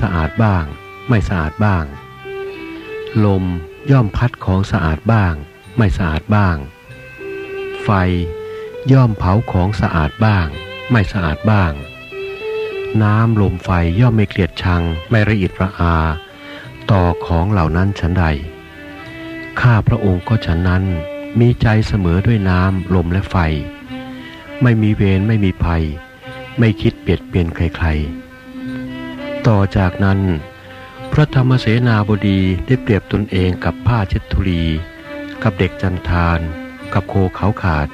สะอาดบ้าง ไม่สะอาดบ้าง ลมย่อมพัดของสะอาดบ้าง ไม่สะอาดบ้าง ไฟย่อมเผาของสะอาดบ้าง ไม่สะอาดบ้าง น้ำลมไฟย่อมไม่เกลียดชัง ไม่ระอิดระอา ต่อของเหล่านั้นฉันใด ข้าพระองค์ก็ฉันนั้นมีใจเสมอด้วยน้ำลมและไฟ ไม่มีเวรไม่มีภัย ไม่คิดเปลี่ยนเปลี่ยนใครๆ ต่อจากนั้น พระธรรมเสนาบดีได้เปรียบตนเองกับผ้าเช็ดทุลี กับเด็กจันทาน กับโคเขาขาด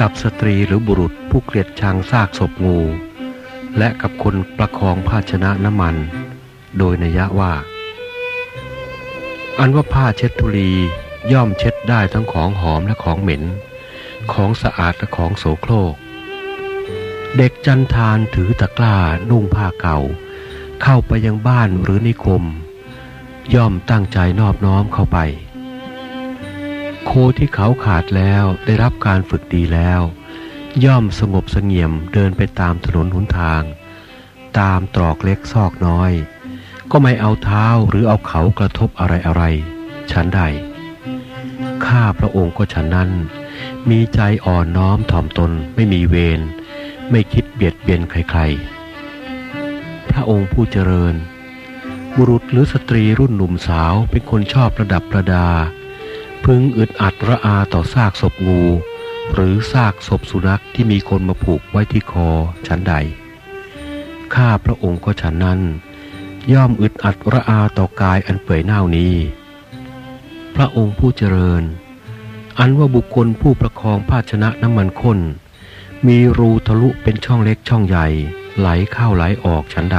กับสตรีหรือบุรุษผู้เกลียดชังซากศพงู และกับคนประคองภาชนะน้ำมัน โดยนัยะว่า อันว่าผ้าเช็ดทุลีย่อมเช็ดได้ทั้งของหอมและของเหม็น ของสะอาดและของโสโครก เด็กจันทานถือตะกร้านุ่งผ้าเก่า เข้าไปยังบ้านหรือนิคม ย่อมตั้งใจนอบน้อมเข้าไป โคที่เขาขาดแล้วได้รับการฝึกดีแล้ว ย่อมสงบสงเงียมเดินไปตามถนนหนทาง ตามตรอกเล็กซอกน้อย ก็ไม่เอาเท้าหรือเอาเขากระทบอะไรอะไรฉันใดข้าพระองค์ก็ฉันนั้น มีใจอ่อนน้อมถ่อมตนไม่มีเวรไม่คิดเบียดเบียนใครๆ ระองค์ผู้เจริญ บุรุษหรือสตรีรุ่นหนุ่มสาวเป็นคนชอบประดับประดา พึงอึดอัดระอาต่อซากศพงู หรือซากศพสุนัขที่มีคนมาผูกไว้ที่คอฉันใด ข้าพระองค์ก็ฉันนั้น ย่อมอึดอัดระอาต่อกายอันเปื่อยเน่านี้ พระองค์ผู้เจริญ อันว่าบุคคลผู้ประคองภาชนะน้ำมันข้นมีรูทะลุเป็นช่องเล็กช่องใหญ่ ไหลเข้าไหลออกฉันใด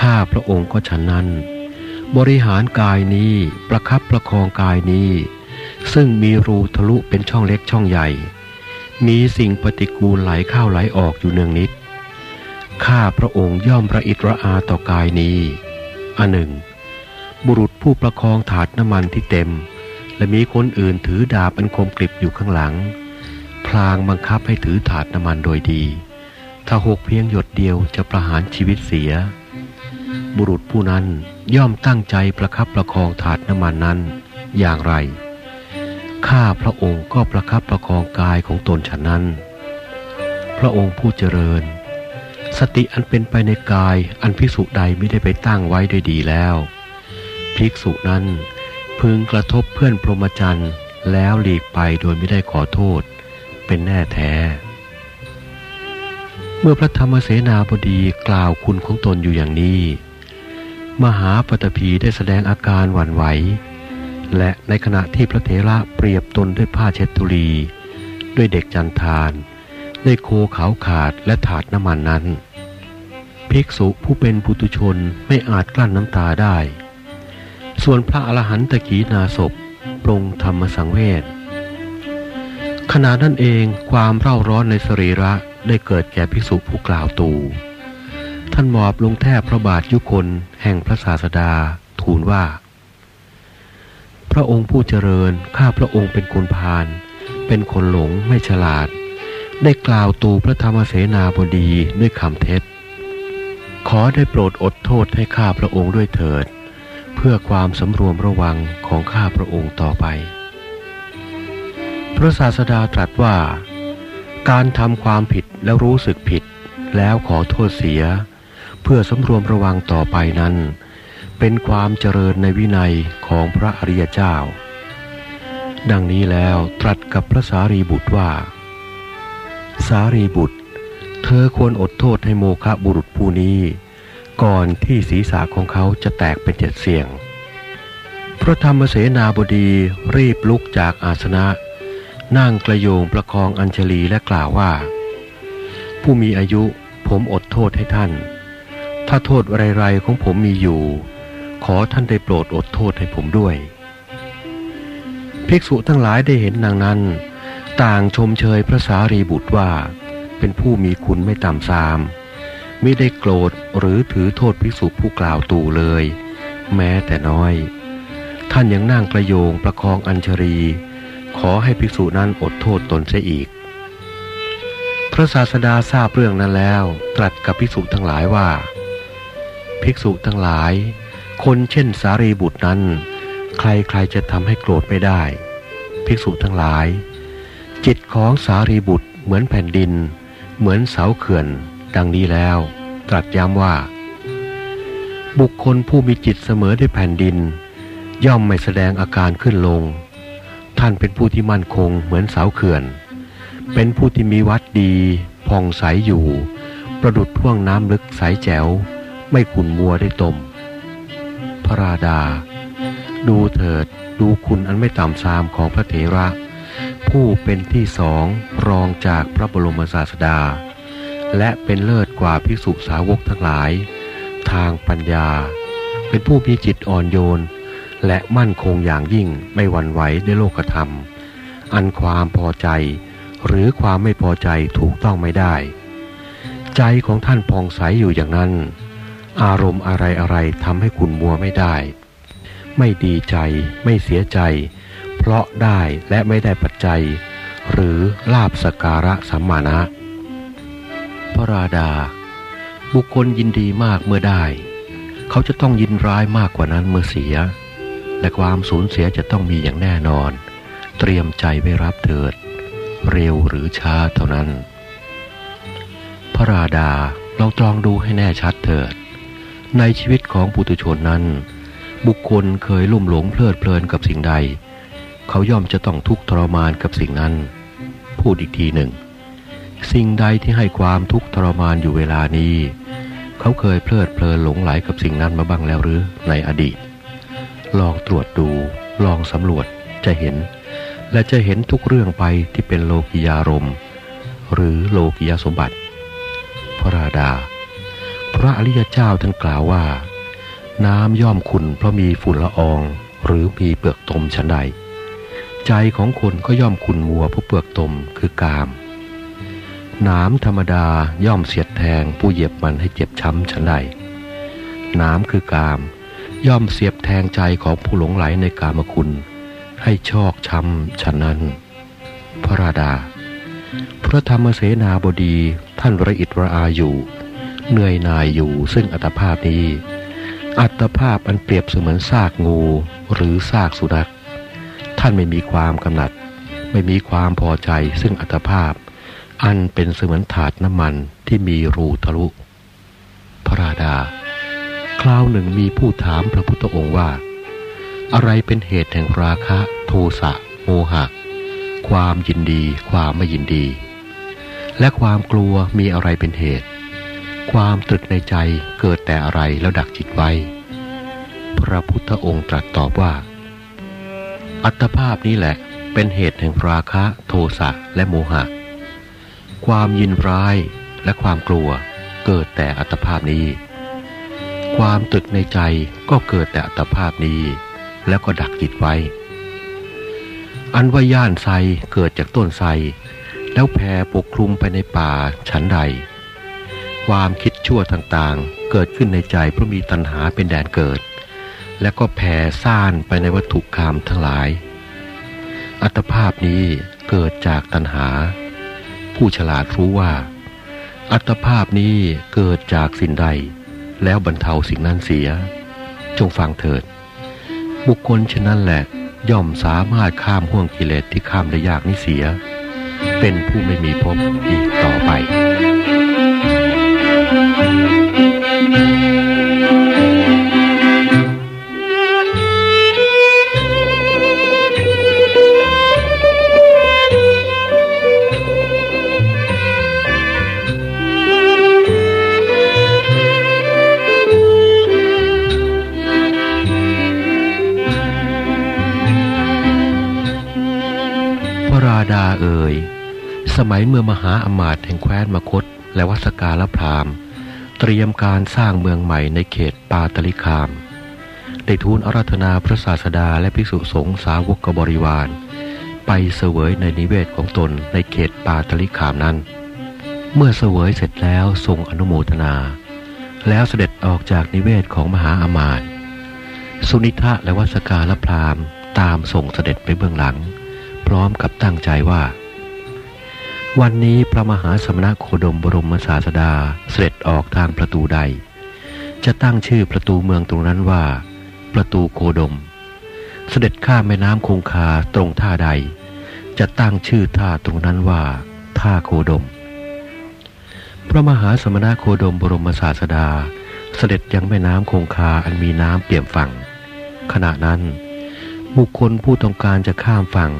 ข้าพระองค์ก็ฉันนั้น บริหารกายนี้ประคับประคองกายนี้ ซึ่งมีรูทะลุเป็นช่องเล็กช่องใหญ่ มีสิ่งปฏิกูลไหลเข้าไหลออกอยู่เนืองนิด ข้าพระองค์ย่อมระอิดระอาต่อกายนี้อันหนึ่ง บุรุษผู้ประคองถาดน้ำมันที่เต็ม และมีคนอื่นถือดาบอันคมกริบอยู่ข้างหลัง พลางบังคับให้ถือถาดน้ำมันโดยดี ถ้าหกเพียงหยดเดียวจะประหารชีวิตเสีย บุรุษผู้นั้นย่อมตั้งใจประคับประคองถาดน้ำมันนั้นอย่างไร ข้าพระองค์ก็ประคับประคองกายของตนฉันนั้น พระองค์ผู้เจริญ สติอันเป็นไปในกายอันภิกษุใดไม่ได้ไปตั้งไว้ด้วยดีแล้ว ภิกษุนั้นพึงกระทบเพื่อนพรหมจรรย์แล้วหลีกไปโดยไม่ได้ขอโทษ เป็นแน่แท้ เมื่อพระธรรมเสนาบดีกล่าวคุณของตนอยู่อย่างนี้ มหาปฐพีได้แสดงอาการหวั่นไหว และในขณะที่พระเถระเปรียบตนด้วยผ้าเช็ดตุลี ด้วยเด็กจันทานด้วยโคขาวขาดและถาดน้ำมันนั้น ภิกษุผู้เป็นปุตุชนไม่อาจกลั้นน้ำตาได้ ส่วนพระอรหันตกีนาศพปรงธรรมสังเวชขณะนั้นเองความเร่าร้อนในสรีระ ได้เกิดแก่ภิกษุผู้กล่าวตู ท่านหมอบลงแทบพระบาทยุคนแห่งพระศาสดาทูลว่า พระองค์ผู้เจริญข้าพระองค์เป็นคนพาลเป็นคนหลงไม่ฉลาด ได้กล่าวตูพระธรรมเสนาบดีด้วยคำเท็จ ขอได้โปรดอดโทษให้ข้าพระองค์ด้วยเถิด เพื่อความสำรวมระวังของข้าพระองค์ต่อไป พระศาสดาตรัสว่า การทำความผิดแล้วรู้สึกผิด แล้วขอโทษเสีย เพื่อสำรวมระวังต่อไปนั้น เป็นความเจริญในวินัยของพระอริยเจ้า ดังนี้แล้วตรัสกับพระสารีบุตรว่า สารีบุตร เธอควรอดโทษให้โมคะบุรุษผู้นี้ ก่อนที่ศีรษะของเขาจะแตกเป็นเจ็ดเสียง พระธรรมเสนาบดีรีบลุกจากอาสนะ นั่งกระโยงประคองอัญชลีและกล่าวว่า ผู้มีอายุผมอดโทษให้ท่าน ถ้าโทษไรๆของผมมีอยู่ ขอท่านได้โปรดอดโทษให้ผมด้วย ภิกษุทั้งหลายได้เห็นนางนั้น ต่างชมเชยพระสารีบุตรว่า เป็นผู้มีคุณไม่ต่ำซามไมิได้โกรธหรือถือโทษภิกษุผู้กล่าวตู่เลย แม้แต่น้อย ท่านยังนั่งกระโยงประคองอัญชรี ขอให้ภิกษุนั้นอดโทษตนเสียอีก พระศาสดาทราบเรื่องนั้นแล้ว ตรัสกับภิกษุทั้งหลายว่า ภิกษุทั้งหลาย คนเช่นสารีบุตรนั้น ใครๆจะทำให้โกรธไม่ได้ ภิกษุทั้งหลาย จิตของสารีบุตรเหมือนแผ่นดิน เหมือนเสาเขื่อน ดังนี้แล้ว ตรัสย้ำว่า บุคคลผู้มีจิตเสมอด้วยแผ่นดิน ย่อมไม่แสดงอาการขึ้นลง ท่านเป็นผู้ที่มั่นคงเหมือนเสาเขื่อน เป็นผู้ที่มีวัดดีผ่องใสอยู่ ประดุดท่วงน้ำลึกใสแจ๋ว ไม่ขุนมัวได้ตม พระราดา ดูเถิดดูคุณอันไม่ต่ำซามของพระเถระ ผู้เป็นที่สองรองจากพระบรมศาสดา และเป็นเลิศกว่าภิกษุสาวกทั้งหลาย ทางปัญญา เป็นผู้มีจิตอ่อนโยน และมั่นคงอย่างยิ่งไม่หวั่นไหวในโลกธรรม อันความพอใจ หรือความไม่พอใจถูกต้องไม่ได้ ใจของท่านพองใสอยู่อย่างนั้น อารมณ์อะไรอะไรทำให้คุณมัวไม่ได้ ไม่ดีใจ ไม่เสียใจ เพราะได้และไม่ได้ปัจจัย หรือลาบสการะสัมมาณะพระราดา บุคคลยินดีมากเมื่อได้ เขาจะต้องยินร้ายมากกว่านั้นเมื่อเสีย และความสูญเสียจะต้องมีอย่างแน่นอน เตรียมใจไว้รับเถิด เร็วหรือช้าเท่านั้น พระราดาเราตรองดูให้แน่ชัดเถิด ในชีวิตของปุถุชนนั้น บุคคลเคยลุ่มหลงเพลิดเพลินกับสิ่งใด เขาย่อมจะต้องทุกข์ทรมานกับสิ่งนั้น พูดอีกทีหนึ่ง สิ่งใดที่ให้ความทุกข์ทรมานอยู่เวลานี้ เขาเคยเพลิดเพลินหลงไหลกับสิ่งนั้นมาบ้างแล้วหรือในอดีต ลองตรวจดู ลองสำรวจจะเห็น และจะเห็นทุกเรื่องไปที่เป็นโลกิยารมณ์ หรือโลกิยสมบัติ พระราดา พระอริยเจ้าท่านกล่าวว่า น้ำย่อมขุ่นเพราะมีฝุ่นละออง หรือมีเปลือกตมชั้นใด ใจของคนก็ย่อมขุ่นมัวเพราะเปลือกตมคือกามน้ำธรรมดาย่อมเสียดแทงผู้เหยียบมันให้เจ็บช้ำชันใดน้ำคือกาม ย่อมเสียบแทงใจของผู้หลงไหลในกามคุณ ให้ชอกช้ำฉะนั้น พระราดา พระธรรมเสนาบดีท่านระอิดระอาอยู่ เหนื่อยนายอยู่ซึ่งอัตภาพนี้ อัตภาพอันเปรียบเสมือนซากงูหรือซากสุนัข ท่านไม่มีความกำหนัด ไม่มีความพอใจซึ่งอัตภาพ อันเป็นเสมือนถาดน้ำมันที่มีรูทะลุ พระราดา คราวหนึ่งมีผู้ถามพระพุทธองค์ว่า อะไรเป็นเหตุแห่งราคะ โทสะโมหะ ความยินดี ความไม่ยินดี และความกลัวมีอะไรเป็นเหตุ ความตรึกในใจเกิดแต่อะไรแล้วดักจิตไว้ พระพุทธองค์ตรัสตอบว่า อัตภาพนี้แหละเป็นเหตุแห่งราคะ โทสะและโมหะ ความยินร้ายและความกลัวเกิดแต่อัตภาพนี้ ความตึกในใจก็เกิดแต่อัตภาพนี้ แล้วก็ดักจิตไว้ อันว่าย่านไทรเกิดจากต้นไทรแล้วแผ่ปกคลุมไปในป่าฉันใด ความคิดชั่วต่างๆ เกิดขึ้นในใจเพราะมีตัณหาเป็นแดนเกิด และก็แผ่ซ่านไปในวัตถุกรรมทั้งหลาย อัตภาพนี้เกิดจากตัณหา ผู้ฉลาดรู้ว่า อัตภาพนี้เกิดจากสิ่งใด แล้วบรรเทาสิ่งนั้นเสีย จงฟังเถิด บุคคลเช่นนั้นแหละย่อมสามารถข้ามห่วงกิเลสที่ข้ามได้ยากนี้เสีย เป็นผู้ไม่มีภพอีกต่อไป เอ่ย สมัยเมื่อมหาอมาตย์แห่งแคว้นมคต และวัสกาลพรามณ์เตรียมการสร้างเมืองใหม่ในเขตปาตลิคาม ได้ทูลอาราธนาพระศาสดาและภิกษุสงฆ์สาวกบริวาร ไปเสวยในนิเวศของตนในเขตปาตลิคามนั้น เมื่อเสวยเสร็จแล้วทรงอนุโมทนา แล้วเสด็จออกจากนิเวศของมหาอมาตย์สุนิทะและวัสกาลพรามณ์ตามส่งเสด็จไปเบื้องหลัง พร้อมกับตั้งใจว่า วันนี้พระมหาสมณโคดมบรมศาสดาเสด็จออกทางประตูใด จะตั้งชื่อประตูเมืองตรงนั้นว่า ประตูโคดม เสด็จข้ามแม่น้ำคงคาตรงท่าใด จะตั้งชื่อท่าตรงนั้นว่า ท่าโคดม พระมหาสมณโคดมบรมศาสดา เสด็จยังแม่น้ำคงคาอันมีน้ำเปี่ยมฝั่งขณะนั้นบุคคลผู้ต้องการจะข้ามฝั่ง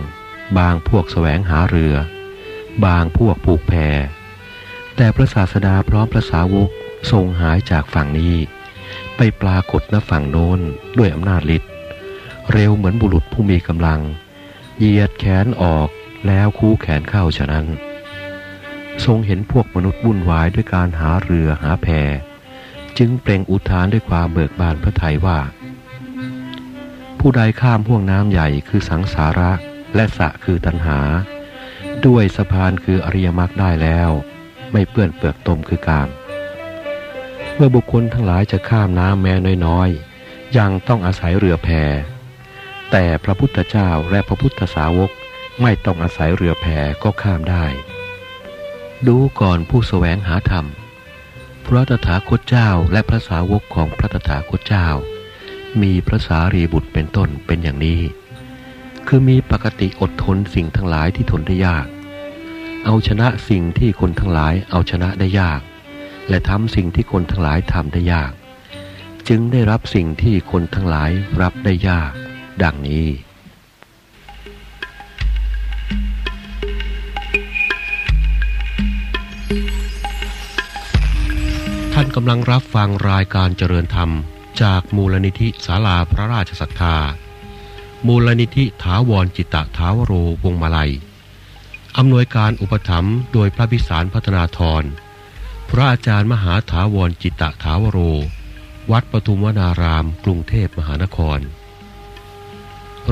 บางพวกแสวงหาเรือ บางพวกผูกแพแต่พระศาสดาพร้อมพระสาวกทรงหายจากฝั่งนี้ ไปปรากฏณฝั่งโน้นด้วยอำนาจฤทธิ์เร็วเหมือนบุรุษผู้มีกำลัง เหยียดแขนออกแล้วคู่แขนเข้าฉะนั้น ทรงเห็นพวกมนุษย์วุ่นวายด้วยการหาเรือหาแพจึงเปล่งอุทานด้วยความเบิกบานพระทัยว่า ผู้ใดข้ามห่วงน้ำใหญ่คือสังสาระ และสะคือตัณหา ด้วยสะพานคืออริยมรรคได้แล้ว ไม่เปื้อนเปลือกตมคือกาม เมื่อบุคคลทั้งหลายจะข้ามน้ำแม้น้อยๆ ยังต้องอาศัยเรือแพ แต่พระพุทธเจ้าและพระพุทธสาวกไม่ต้องอาศัยเรือแพก็ข้ามได้ ดูก่อนผู้สแสวงหาธรรม พระตถาคตเจ้าและพระสาวกของพระตถาคตเจ้า มีพระสารีบุตรเป็นต้นเป็นอย่างนี้ คือมีปกติอดทนสิ่งทั้งหลายที่ทนได้ยาก เอาชนะสิ่งที่คนทั้งหลายเอาชนะได้ยาก และทำสิ่งที่คนทั้งหลายทำได้ยาก จึงได้รับสิ่งที่คนทั้งหลายรับได้ยาก ดังนี้ท่านกำลังรับฟังรายการเจริญธรรม จากมูลนิธิศาลาพระราชศรัทธา มูลนิธิถาวรจิตตะถาวโรวงมาลัย อำนวยการอุปถัมภ์โดยพระพิสารพัฒนาธร พระอาจารย์มหาถาวรจิตตะถาวโร วัดปทุมวนาราม กรุงเทพมหานคร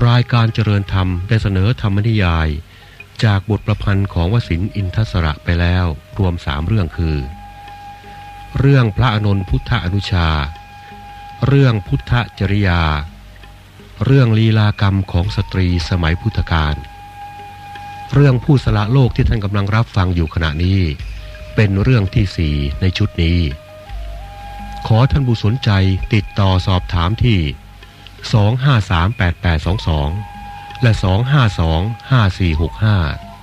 รายการเจริญธรรมได้เสนอธรรมนิยาย จากบทประพันธ์ของวสินอินทศระไปแล้วรวมสามเรื่องคือ เรื่องพระอนนพุทธอนุชา เรื่องพุทธจริยา เรื่องลีลากรรมของสตรีสมัยพุทธกาล เรื่องผู้สละโลกที่ท่านกำลังรับฟังอยู่ขณะนี้ เป็นเรื่องที่สี่ในชุดนี้ ขอท่านผู้สนใจติดต่อสอบถามที่ 2538822 และ 2525465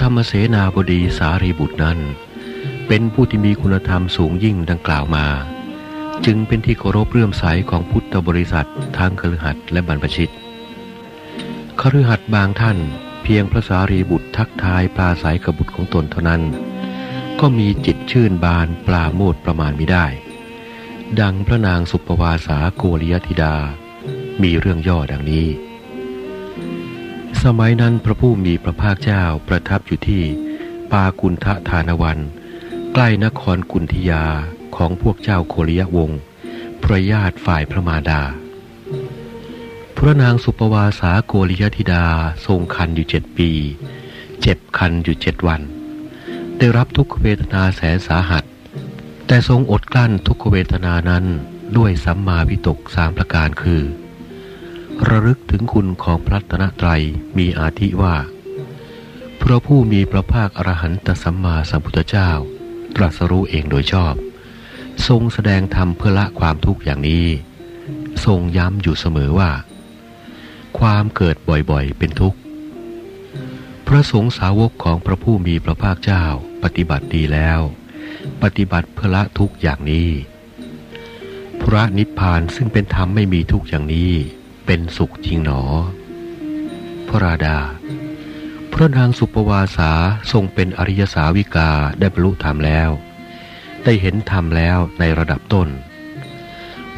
ธรรมเสนาบดีสารีบุตรนั้น เป็นผู้ที่มีคุณธรรมสูงยิ่งดังกล่าวมา จึงเป็นที่เคารพเรื่อมใสของพุทธบริษัททางคฤหัสถ์และบรรพชิตคฤหัสถ์บางท่านเพียงพระสารีบุตรทักทายปลาใสกับบุตรของตนเท่านั้น ก็มีจิตชื่นบานปลาโมดประมาณไม่ได้ ดังพระนางสุปวาสาโกริยธิดา มีเรื่องย่อดังนี้ สมัยนั้นพระผู้มีพระภาคเจ้าประทับอยู่ที่ปากุณฑทานวัน ใกล้นครกุนทิยาของพวกเจ้าโคริยวงศ์พระญาติฝ่ายพระมาดา พระนางสุปวาสาโกริยธิดาทรงคันอยู่เจ็ดปี เจ็บคันอยู่เจ็ดวัน ได้รับทุกขเวทนาแสนสาหัส แต่ทรงอดกลั้นทุกขเวทนานั้นด้วยสัมมาวิตกสามประการคือ ระลึกถึงคุณของพระตนะไตรมีอาทิว่า พระผู้มีพระภาคอรหันตสัมมาสัมพุทธเจ้า ตรัสรู้เองโดยชอบ ทรงแสดงธรรมเพื่อละความทุกข์อย่างนี้ ทรงย้ำอยู่เสมอว่า ความเกิดบ่อยๆเป็นทุกข์ พระสงฆ์สาวกของพระผู้มีพระภาคเจ้าปฏิบัติดีแล้ว ปฏิบัติเพื่อละทุกข์อย่างนี้พระนิพพานซึ่งเป็นธรรมไม่มีทุกข์อย่างนี้ เป็นสุขจริงหนอ พระราดา พระนางสุปวาสาทรงเป็นอริยสาวิกาได้บรรลุธรรมแล้ว ได้เห็นธรรมแล้วในระดับต้น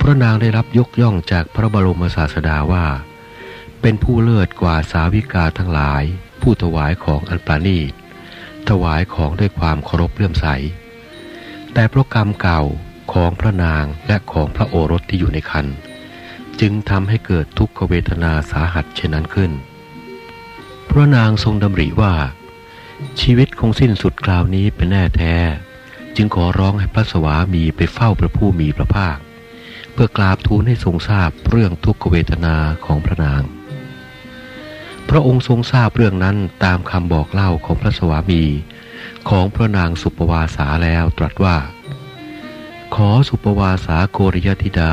พระนางได้รับยกย่องจากพระบรมศาสดาว่า เป็นผู้เลิศกว่าสาวิกาทั้งหลาย ผู้ถวายของอันปราณีต ถวายของด้วยความเคารพเลื่อมใส แต่เพราะกรรมเก่าของพระนางและของพระโอรสที่อยู่ในคัน จึงทำให้เกิดทุกขเวทนาสาหัสเช่นนั้นขึ้น พระนางทรงดำริว่า ชีวิตคงสิ้นสุดคราวนี้เป็นแน่แท้ จึงขอร้องให้พระสวามีไปเฝ้าพระผู้มีพระภาค เพื่อกราบทูลให้ทรงทราบเรื่องทุกขเวทนาของพระนาง พระองค์ทรงทราบเรื่องนั้นตามคำบอกเล่าของพระสวามีของพระนางสุปวาสาแล้วตรัสว่า ขอสุปวาสาโกริยธิดา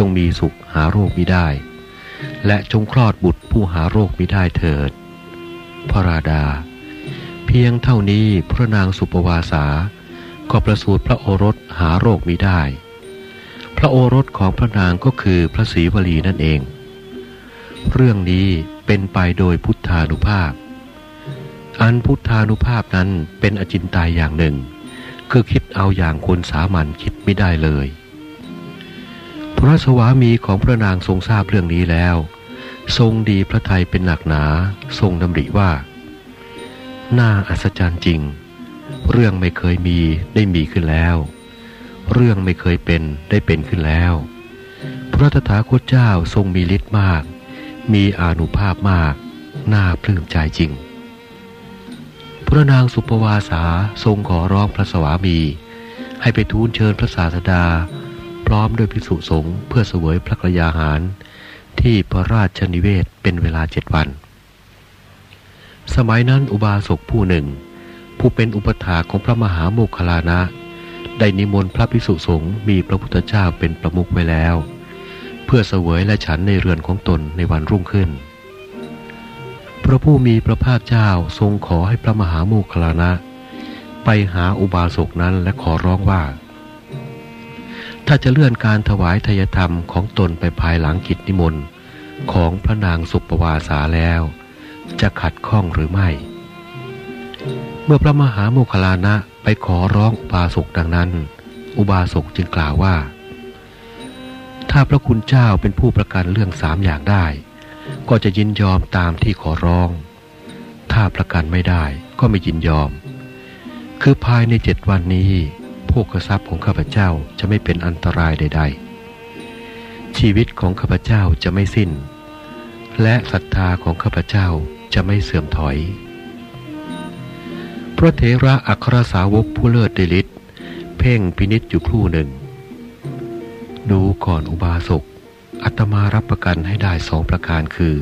จงมีสุขหาโรคมิได้ และจงคลอดบุตรผู้หาโรคมิได้เถิด พระราดา เพียงเท่านี้พระนางสุปวาสา ก็ประสูติพระโอรสหาโรคมิได้ พระโอรสของพระนางก็คือพระศรีวลีนั่นเอง เรื่องนี้เป็นไปโดยพุทธานุภาพ อันพุทธานุภาพนั้นเป็นอจินตายอย่างหนึ่ง คือคิดเอาอย่างคนสามัญคิดไม่ได้เลย พระสวามีของพระนางทรงทราบเรื่องนี้แล้ว ทรงดีพระทัยเป็นหนักหนา ทรงดำริว่า น่าอัศจรรย์จริง เรื่องไม่เคยมีได้มีขึ้นแล้ว เรื่องไม่เคยเป็นได้เป็นขึ้นแล้ว พระตถาคตเจ้าทรงมีฤทธิ์มาก มีอานุภาพมาก น่าปลื้มใจจริง พระนางสุปวาสาทรงขอร้องพระสวามี ให้ไปทูลเชิญพระศาสดา ร้อมด้วยภิกษุสงฆ์เพื่อเสวยพระกรยาหาร ที่พระราชนิเวศเป็นเวลาเจ็ดวัน สมัยนั้นอุบาสกผู้หนึ่ง ผู้เป็นอุปถาของพระมหาโมคคลานะ ได้นิมนต์พระภิกษุสงฆ์มีพระพุทธเจ้าเป็นประมุขไว้แล้ว เพื่อเสวยและฉันในเรือนของตนในวันรุ่งขึ้น พระผู้มีพระภาคเจ้าทรงขอให้พระมหาโมคคลานะ ไปหาอุบาสกนั้นและขอร้องว่า ถ้าจะเลื่อนการถวายทยธรรมของตนไปภายหลังกิจนิมนต์ของพระนางสุปวาสาแล้ว จะขัดข้องหรือไม่ เมื่อพระมหาโมคคลานะไปขอร้องอุบาสกดังนั้น อุบาสกจึงกล่าวว่า ถ้าพระคุณเจ้าเป็นผู้ประกันเรื่องสามอย่างได้ ก็จะยินยอมตามที่ขอร้อง ถ้าประกันไม่ได้ก็ไม่ยินยอม คือภายในเจ็ดวันนี้ พวกทรัพย์ของข้าพเจ้าจะไม่เป็นอันตรายใด ๆ ชีวิตของข้าพเจ้าจะไม่สิ้น และศรัทธาของข้าพเจ้าจะไม่เสื่อมถอย พระเถระอัครสาวกผู้เลิศเดลิตเพ่งพินิษอยู่ครู่หนึ่ง ดูก่อนอุบาสกอัตมารับประกันให้ได้สองประการคือ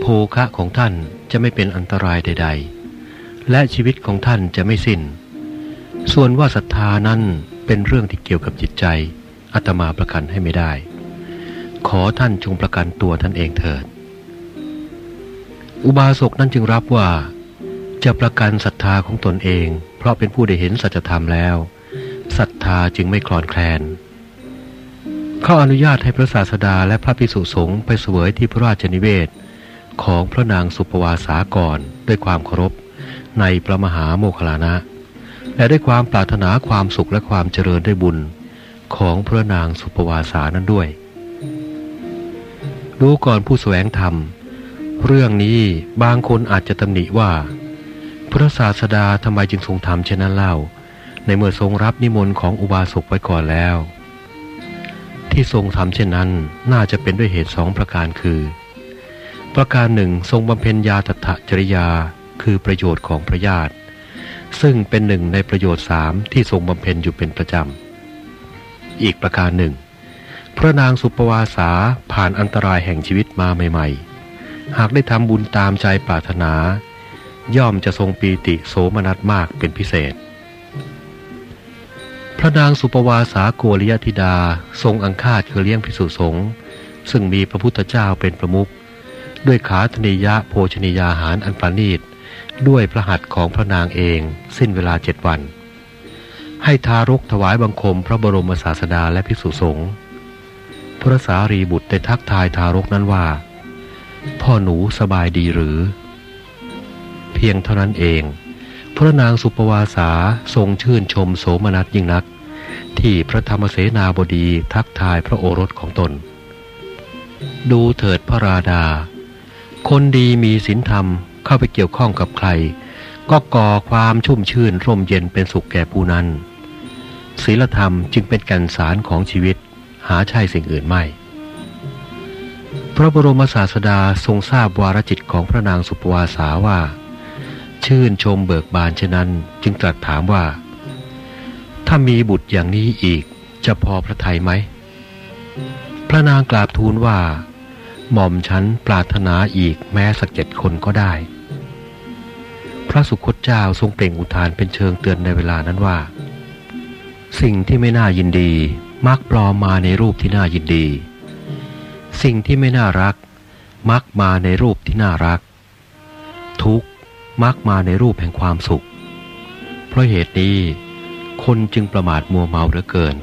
โภคะของท่านจะไม่เป็นอันตรายใด ๆ และชีวิตของท่านจะไม่สิน้น ส่วนว่าศรัทธานั้นเป็นเรื่องที่เกี่ยวกับจิตใจอัตมาประกันให้ไม่ได้ ขอท่านจงประกันตัวท่านเองเถิด อุบาสกนั้นจึงรับว่า จะประกันศรัทธาของตนเอง เพราะเป็นผู้ได้เห็นสัจธรรมแล้วศรัทธาจึงไม่คลอนแคลนเขาอนุญาตให้พระศาสดาและพระภิกษุสงฆ์ไปเสวยที่พระราชนิเวศ ของพระนางสุปวาสาก่อนด้วยความเคารพในพระมหาโมคลานะ และด้วยความปรารถนาความสุขและความเจริญได้บุญของพระนางสุปวาสานั้นด้วย ดูก่อนผู้แสวงธรรม เรื่องนี้บางคนอาจจะตำหนิว่า พระศาสดาทำไมจึงทรงทำเช่นนั้นเล่า ในเมื่อทรงรับนิมนต์ของอุบาสกไว้ก่อนแล้ว ที่ทรงทำเช่นนั้นน่าจะเป็นด้วยเหตุสองประการคือ ประการหนึ่งทรงบำเพ็ญญาตถจริยาคือประโยชน์ของพระญาติ ซึ่งเป็นหนึ่งในประโยชน์สามที่ทรงบำเพ็ญอยู่เป็นประจำ อีกประการหนึ่ง พระนางสุปวาสาผ่านอันตรายแห่งชีวิตมาใหม่ ๆ หากได้ทำบุญตามใจปรารถนา ย่อมจะทรงปีติโสมนัสมากเป็นพิเศษ พระนางสุปวาสาโกริยธิดาทรงอังคาดคือเลี้ยงพิสุสงฆ์ซึ่งมีพระพุทธเจ้าเป็นประมุขด้วยขาธนิยะโภชนิยาหารอันประณีต ด้วยพระหัตถ์ของพระนางเองสิ้นเวลาเจ็ดวัน ให้ทารกถวายบังคมพระบรมศาสดาและพิสุสงฆ์พระสารีบุตรได้ทักทายทารกนั้นว่า พ่อหนูสบายดีหรือ เพียงเท่านั้นเอง พระนางสุปวาสาทรงชื่นชมโสมนัสยิ่งนัก ที่พระธรรมเสนาบดีทักทายพระโอรสของตน ดูเถิดพระราดา คนดีมีศีลธรรม เข้าไปเกี่ยวข้องกับใคร ก็ก่อความชุ่มชื่นร่มเย็นเป็นสุขแก่ผู้นั้นศีลธรรมจึงเป็นแก่นสารของชีวิต หาใช่สิ่งอื่นไม่ พระบรมศาสดาทรงทราบวารจิตของพระนางสุปวาสาว่า ชื่นชมเบิกบานเช่นนั้นจึงตรัสถามว่า ถ้ามีบุตรอย่างนี้อีกจะพอพระทัยไหม พระนางกราบทูลว่า หม่อมฉันปรารถนาอีกแม้สักเจ็ดคนก็ได้ พระสุคตเจ้าทรงเปล่งอุทานเป็นเชิงเตือนในเวลานั้นว่า สิ่งที่ไม่น่ายินดีมักปลอมมาในรูปที่น่ายินดี สิ่งที่ไม่น่ารัก มักมาในรูปที่น่ารัก ทุกมักมาในรูปแห่งความสุข เพราะเหตุนี้ คนจึงประมาทมัวเมาเหลือเกิน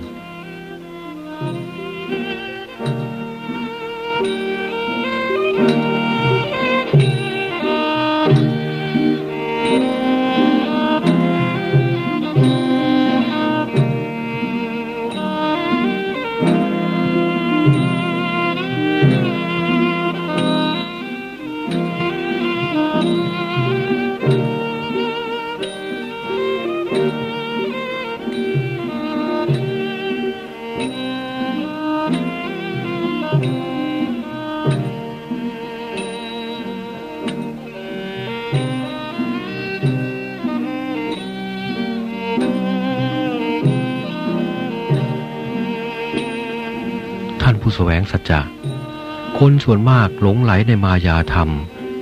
ส่วนมากหลงไหลในมายาธรรม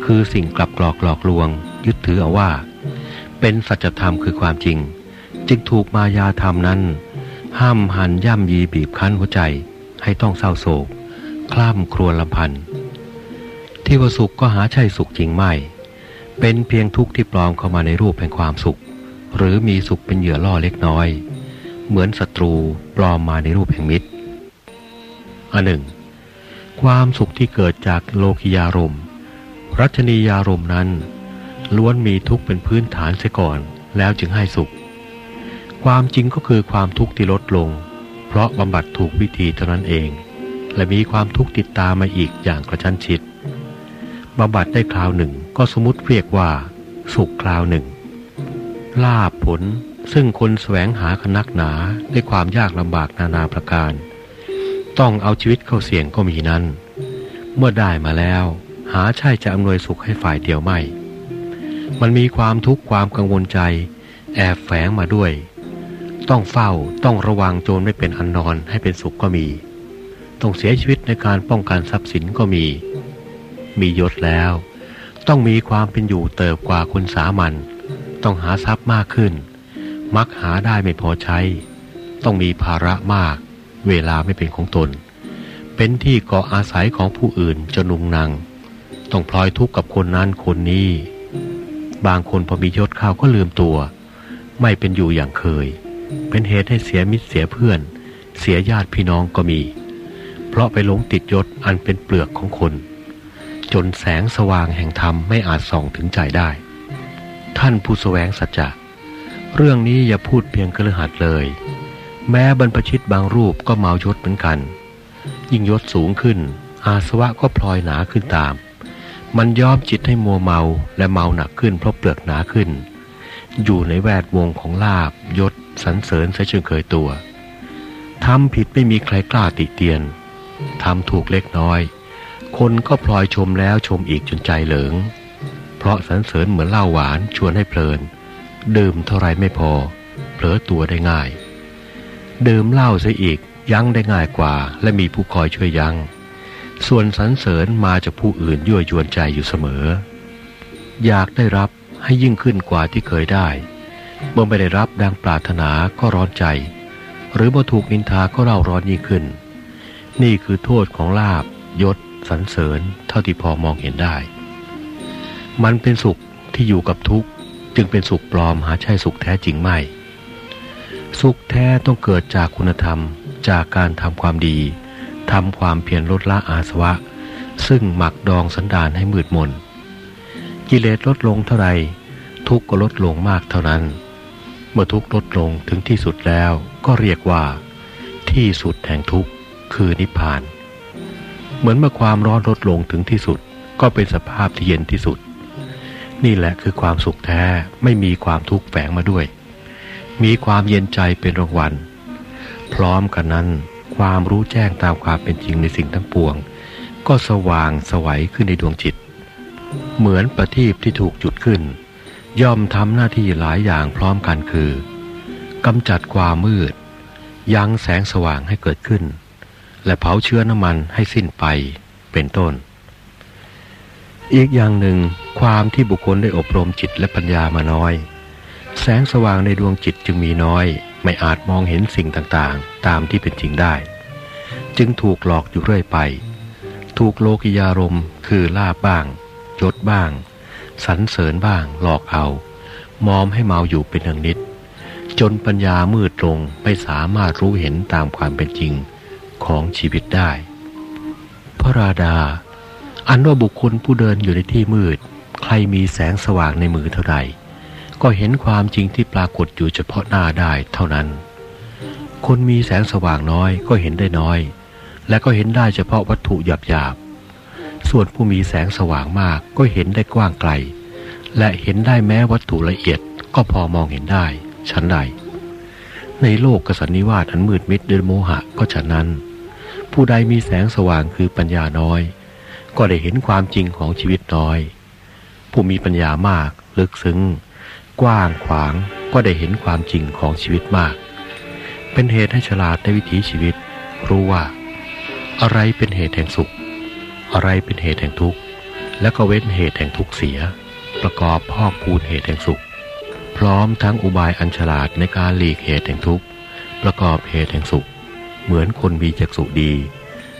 คือสิ่งกลับกรอกหลอกลวง ยึดถือเอาว่า เป็นสัจธรรมคือความจริง จึงถูกมายาธรรมนั้น ห้ามหันย่ำยีบีบคั้นหัวใจ ให้ต้องเศร้าโศก คล่ำครวญลำพันธ์ที่ว่าสุขก็หาใช่สุขจริงไม่ เป็นเพียงทุกข์ที่ปลอมเข้ามาในรูปแห่งความสุข หรือมีสุขเป็นเหยื่อล่อเล็กน้อย เหมือนศัตรูปลอมมาในรูปแห่งมิตรอันหนึ่ง ความสุขที่เกิดจากโลกิยารมณ์ รัชนียารมณ์นั้น ล้วนมีทุกข์เป็นพื้นฐานเสียก่อน แล้วจึงให้สุข ความจริงก็คือความทุกข์ที่ลดลง เพราะบำบัดถูกวิธีเท่านั้นเอง และมีความทุกข์ติดตามมาอีกอย่างกระชั้นชิดบำบัดได้คราวหนึ่งก็สมมติเรียกว่า สุขคราวหนึ่งลาบผลซึ่งคนแสวงหาคนักหนาด้วยความยากลำบากนานาประการ ต้องเอาชีวิตเข้าเสี่ยงก็มีนั้น เมื่อได้มาแล้ว หาใช่จะอำนวยสุขให้ฝ่ายเดียวไม่ มันมีความทุกข์ความกังวลใจ แอบแฝงมาด้วย ต้องเฝ้าต้องระวังโจรไม่เป็นอันนอนให้เป็นสุขก็มี ต้องเสียชีวิตในการป้องกันทรัพย์สินก็มี มียศแล้ว ต้องมีความเป็นอยู่เติบกว่าคนสามัญต้องหาทรัพย์มากขึ้น มักหาได้ไม่พอใช้ ต้องมีภาระมาก เวลาไม่เป็นของตน เป็นที่กาะอาศัยของผู้อื่นจนุงนางต้องพลอยทุกข์กับคนนั้นคนนี้ บางคนพอมียศข้าวก็ลืมตัว ไม่เป็นอยู่อย่างเคย เป็นเหตุให้เสียมิตรเสียเพื่อน เสียญาติพี่น้องก็มี เพราะไปหลงติดยศอันเป็นเปลือกของคน จนแสงสว่างแห่งธรรมไม่อาจส่องถึงใจได้ ท่านผู้แสวงสัจจะเรื่องนี้อย่าพูดเพียงกระหัดเลย แม้บรรพชิตบางรูปก็เมายศเหมือนกัน ยิ่งยศสูงขึ้น อาสวะก็พลอยหนาขึ้นตาม มันย้อมจิตให้มัวเมาและเมาหนักขึ้นเพราะเปลือกหนาขึ้น อยู่ในแวดวงของลาบยศสรรเสริญซะจนเคยตัวทำผิดไม่มีใครกล้าติเตียนทำถูกเล็กน้อย คนก็พลอยชมแล้วชมอีกจนใจเหลิง เพราะสรรเสริญเหมือนเหล้าหวานชวนให้เพลิน ดื่มเท่าไรไม่พอ เผลอตัวได้ง่าย ดื่มเหล้าซะอีกยั้งได้ง่ายกว่า และมีผู้คอยช่วยยัง้ง ส่วนสรรเสริญมาจากผู้อื่นยั่วยวนใจอยู่เสมอ อยากได้รับให้ยิ่งขึ้นกว่าที่เคยได้ เมื่อไม่ได้รับดังปรารถนาก็ร้อนใจ หรือเมื่อถูกนินทาก็เร่าร้อนยิ่งขึ้น นี่คือโทษของลาบยศสรรเสริญเท่าที่พอมองเห็นได้ มันเป็นสุขที่อยู่กับทุกข์จึงเป็นสุขปลอมหาใช่สุขแท้จริงไม่ สุขแท้ต้องเกิดจากคุณธรรม จากการทำความดีทำความเพียรลดละอาสวะ ซึ่งหมักดองสันดานให้มืดมน กิเลสลดลงเท่าไรทุกข์ก็ลดลงมากเท่านั้น เมื่อทุกข์ลดลงถึงที่สุดแล้วก็เรียกว่า ที่สุดแห่งทุกข์คือนิพพาน เหมือนเมื่อความร้อนลดลงถึงที่สุด ก็เป็นสภาพที่เย็นที่สุด นี่แหละคือความสุขแท้ไม่มีความทุกข์แฝงมาด้วย มีความเย็นใจเป็นรางวัล พร้อมกันนั้น ความรู้แจ้งตามความเป็นจริงในสิ่งทั้งปวง ก็สว่างสวัยขึ้นในดวงจิต เหมือนประทีปที่ถูกจุดขึ้น ย่อมทำหน้าที่หลายอย่างพร้อมกันคือกำจัดความมืด ยั้งแสงสว่างให้เกิดขึ้น และเผาเชื้อน้ำมันให้สิ้นไปเป็นต้น อีกอย่างหนึ่งความที่บุคคลได้อบรมจิตและปัญญามาน้อย แสงสว่างในดวงจิตจึงมีน้อย ไม่อาจมองเห็นสิ่งต่างๆ ตามที่เป็นจริงได้ จึงถูกหลอกอยู่เรื่อยไป ถูกโลกิยารมคือลาบบ้างยศบ้างสรรเสริญบ้าง หลอกเอา มอมให้เมาอยู่เป็นอย่างนิด จนปัญญามืดลงไม่สามารถรู้เห็นตามความเป็นจริงของชีวิตได้ พระราดา อันว่าบุคคลผู้เดินอยู่ในที่มืด ใครมีแสงสว่างในมือเท่าใด ก็เห็นความจริงที่ปรากฏอยู่เฉพาะหน้าได้เท่านั้น คนมีแสงสว่างน้อยก็เห็นได้น้อย และก็เห็นได้เฉพาะวัตถุหยาบๆส่วนผู้มีแสงสว่างมากก็เห็นได้กว้างไกล และเห็นได้แม้วัตถุละเอียดก็พอมองเห็นได้ชั้นใด ในโลกกสันนิวาสอันมืดมิดด้วยโมหะก็ฉะนั้น ผู้ใดมีแสงสว่างคือปัญญาน้อย ก็ได้เห็นความจริงของชีวิตน้อย ผู้มีปัญญามากลึกซึ้ง กว้างขวางก็ได้เห็นความจริงของชีวิตมาก เป็นเหตุให้ฉลาดในวิถีชีวิต รู้ว่า อะไรเป็นเหตุแห่งสุข อะไรเป็นเหตุแห่งทุกข์ และก็เว้นเหตุแห่งทุกข์เสีย ประกอบพอกคูณเหตุแห่งสุข พร้อมทั้งอุบายอันฉลาดในการหลีกเหตุแห่งทุกข์ ประกอบเหตุแห่งสุข เหมือนคนมีจักษุดี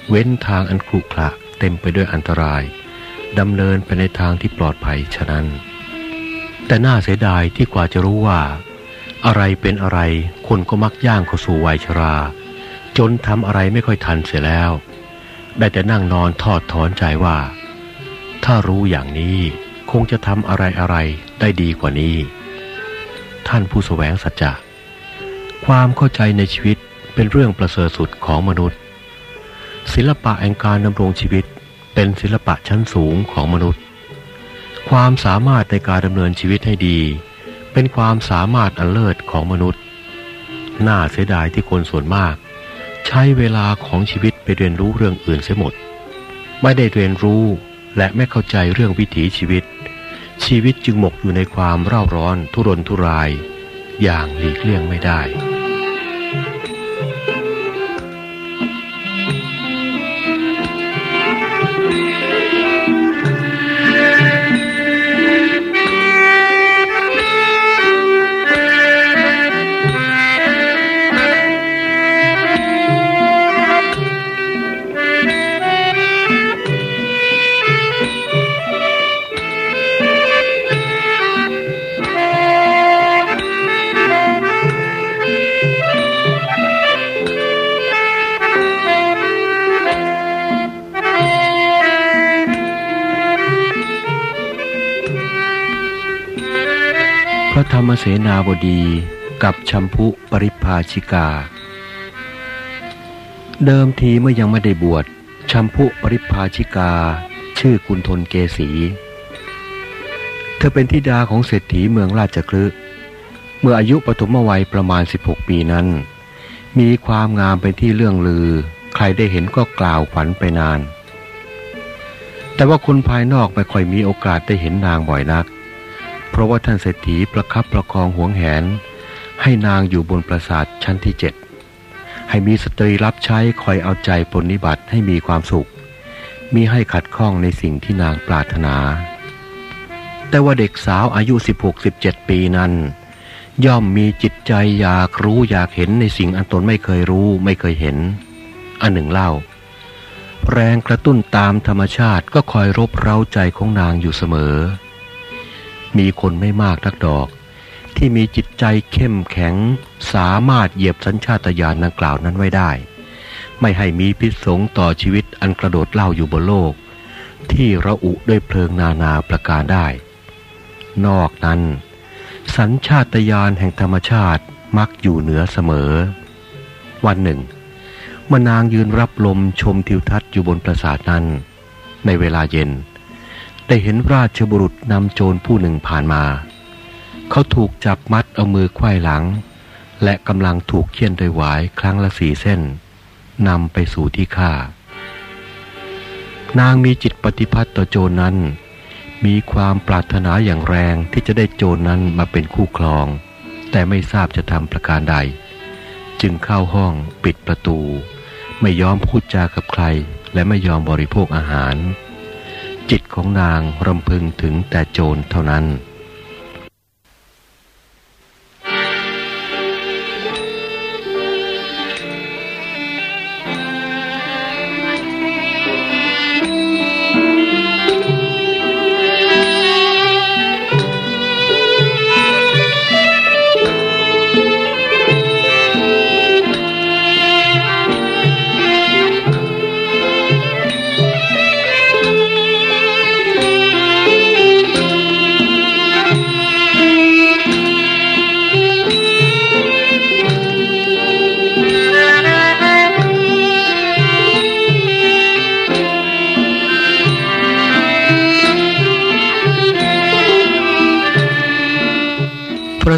เว้นทางอันครุขระเต็มไปด้วยอันตรายดำเนินไปในทางที่ปลอดภัยฉะนั้น แต่น่าเสียดายที่กว่าจะรู้ว่า อะไรเป็นอะไรคนก็มักย่างเข้าสู่วัยชรา จนทำอะไรไม่ค่อยทันเสียแล้ว ได้แต่นั่งนอนทอดถอนใจว่า ถ้ารู้อย่างนี้คงจะทำอะไรอะไรได้ดีกว่านี้ ท่านผู้สแสวงสัจจะความเข้าใจในชีวิตเป็นเรื่องประเสริฐสุดของมนุษย์ ศิลปะแห่งการดำรงชีวิตเป็นศิลปะชั้นสูงของมนุษย์ ความสามารถในการดำเนินชีวิตให้ดี เป็นความสามารถอันเลิศของมนุษย์ น่าเสียดายที่คนส่วนมาก ใช้เวลาของชีวิตไปเรียนรู้เรื่องอื่นเสียหมด ไม่ได้เรียนรู้และไม่เข้าใจเรื่องวิถีชีวิต ชีวิตจึงหมกอยู่ในความเร่าร้อนทุรนทุราย อย่างหลีกเลี่ยงไม่ได้ ธรรมเสนาบดีกับชัมพุปริภาชิกา เดิมทีเมื่อยังไม่ได้บวชชัมพุปริภาชิกา ชื่อกุณทนเกษี เธอเป็นธิดาของเศรษฐีเมืองราชคลึเมื่ออายุปฐมวัยประมาณ 16 ปีนั้น มีความงามเป็นที่เรื่องลือ ใครได้เห็นก็กล่าวขวัญไปนาน แต่ว่าคนภายนอกไม่ค่อยมีโอกาสได้เห็นนางบ่อยนัก เพราะว่าท่านเศรษฐีประคับประคองห่วงแหน ให้นางอยู่บนปราสาทชั้นที่เจ็ดให้มีสตรีรับใช้คอยเอาใจปนิบัติให้มีความสุขมีให้ขัดข้องในสิ่งที่นางปรารถนา แต่ว่าเด็กสาวอายุ 16-17 ปีนั้น ย่อมมีจิตใจอยากรู้อยากเห็นในสิ่งอันตนไม่เคยรู้ไม่เคยเห็น อันหนึ่งเล่า แรงกระตุ้นตามธรรมชาติก็คอยรบเร้าใจของนางอยู่เสมอ มีคนไม่มากนักดอก ที่มีจิตใจเข้มแข็ง สามารถเหยียบสัญชาตญาณดังกล่าวนั้นไว้ได้ ไม่ให้มีพิษสงต่อชีวิตอันกระโดดเล่าอยู่บนโลก ที่ระอุด้วยเพลิงนานาประการได้ นอกนั้น สัญชาตญาณแห่งธรรมชาติมักอยู่เหนือเสมอ วันหนึ่งมื่อนางยืนรับลมชมทิวทัศน์อยู่บนปราสาทนั้น ในเวลาเย็น ได้เห็นราชบุรุษนำโจรผู้หนึ่งผ่านมา เขาถูกจับมัดเอามือควายหลัง และกำลังถูกเคี่ยนโดยหวายครั้งละสี่เส้นนำไปสู่ที่ฆ่านางมีจิตปฏิพัติต่อโจรนั้น มีความปรารถนาอย่างแรงที่จะได้โจรนั้นมาเป็นคู่ครอง แต่ไม่ทราบจะทำประการใด จึงเข้าห้องปิดประตู ไม่ยอมพูดจากับใคร และไม่ยอมบริโภคอาหาร จิตของนางรำพึงถึงแต่โจรเท่านั้น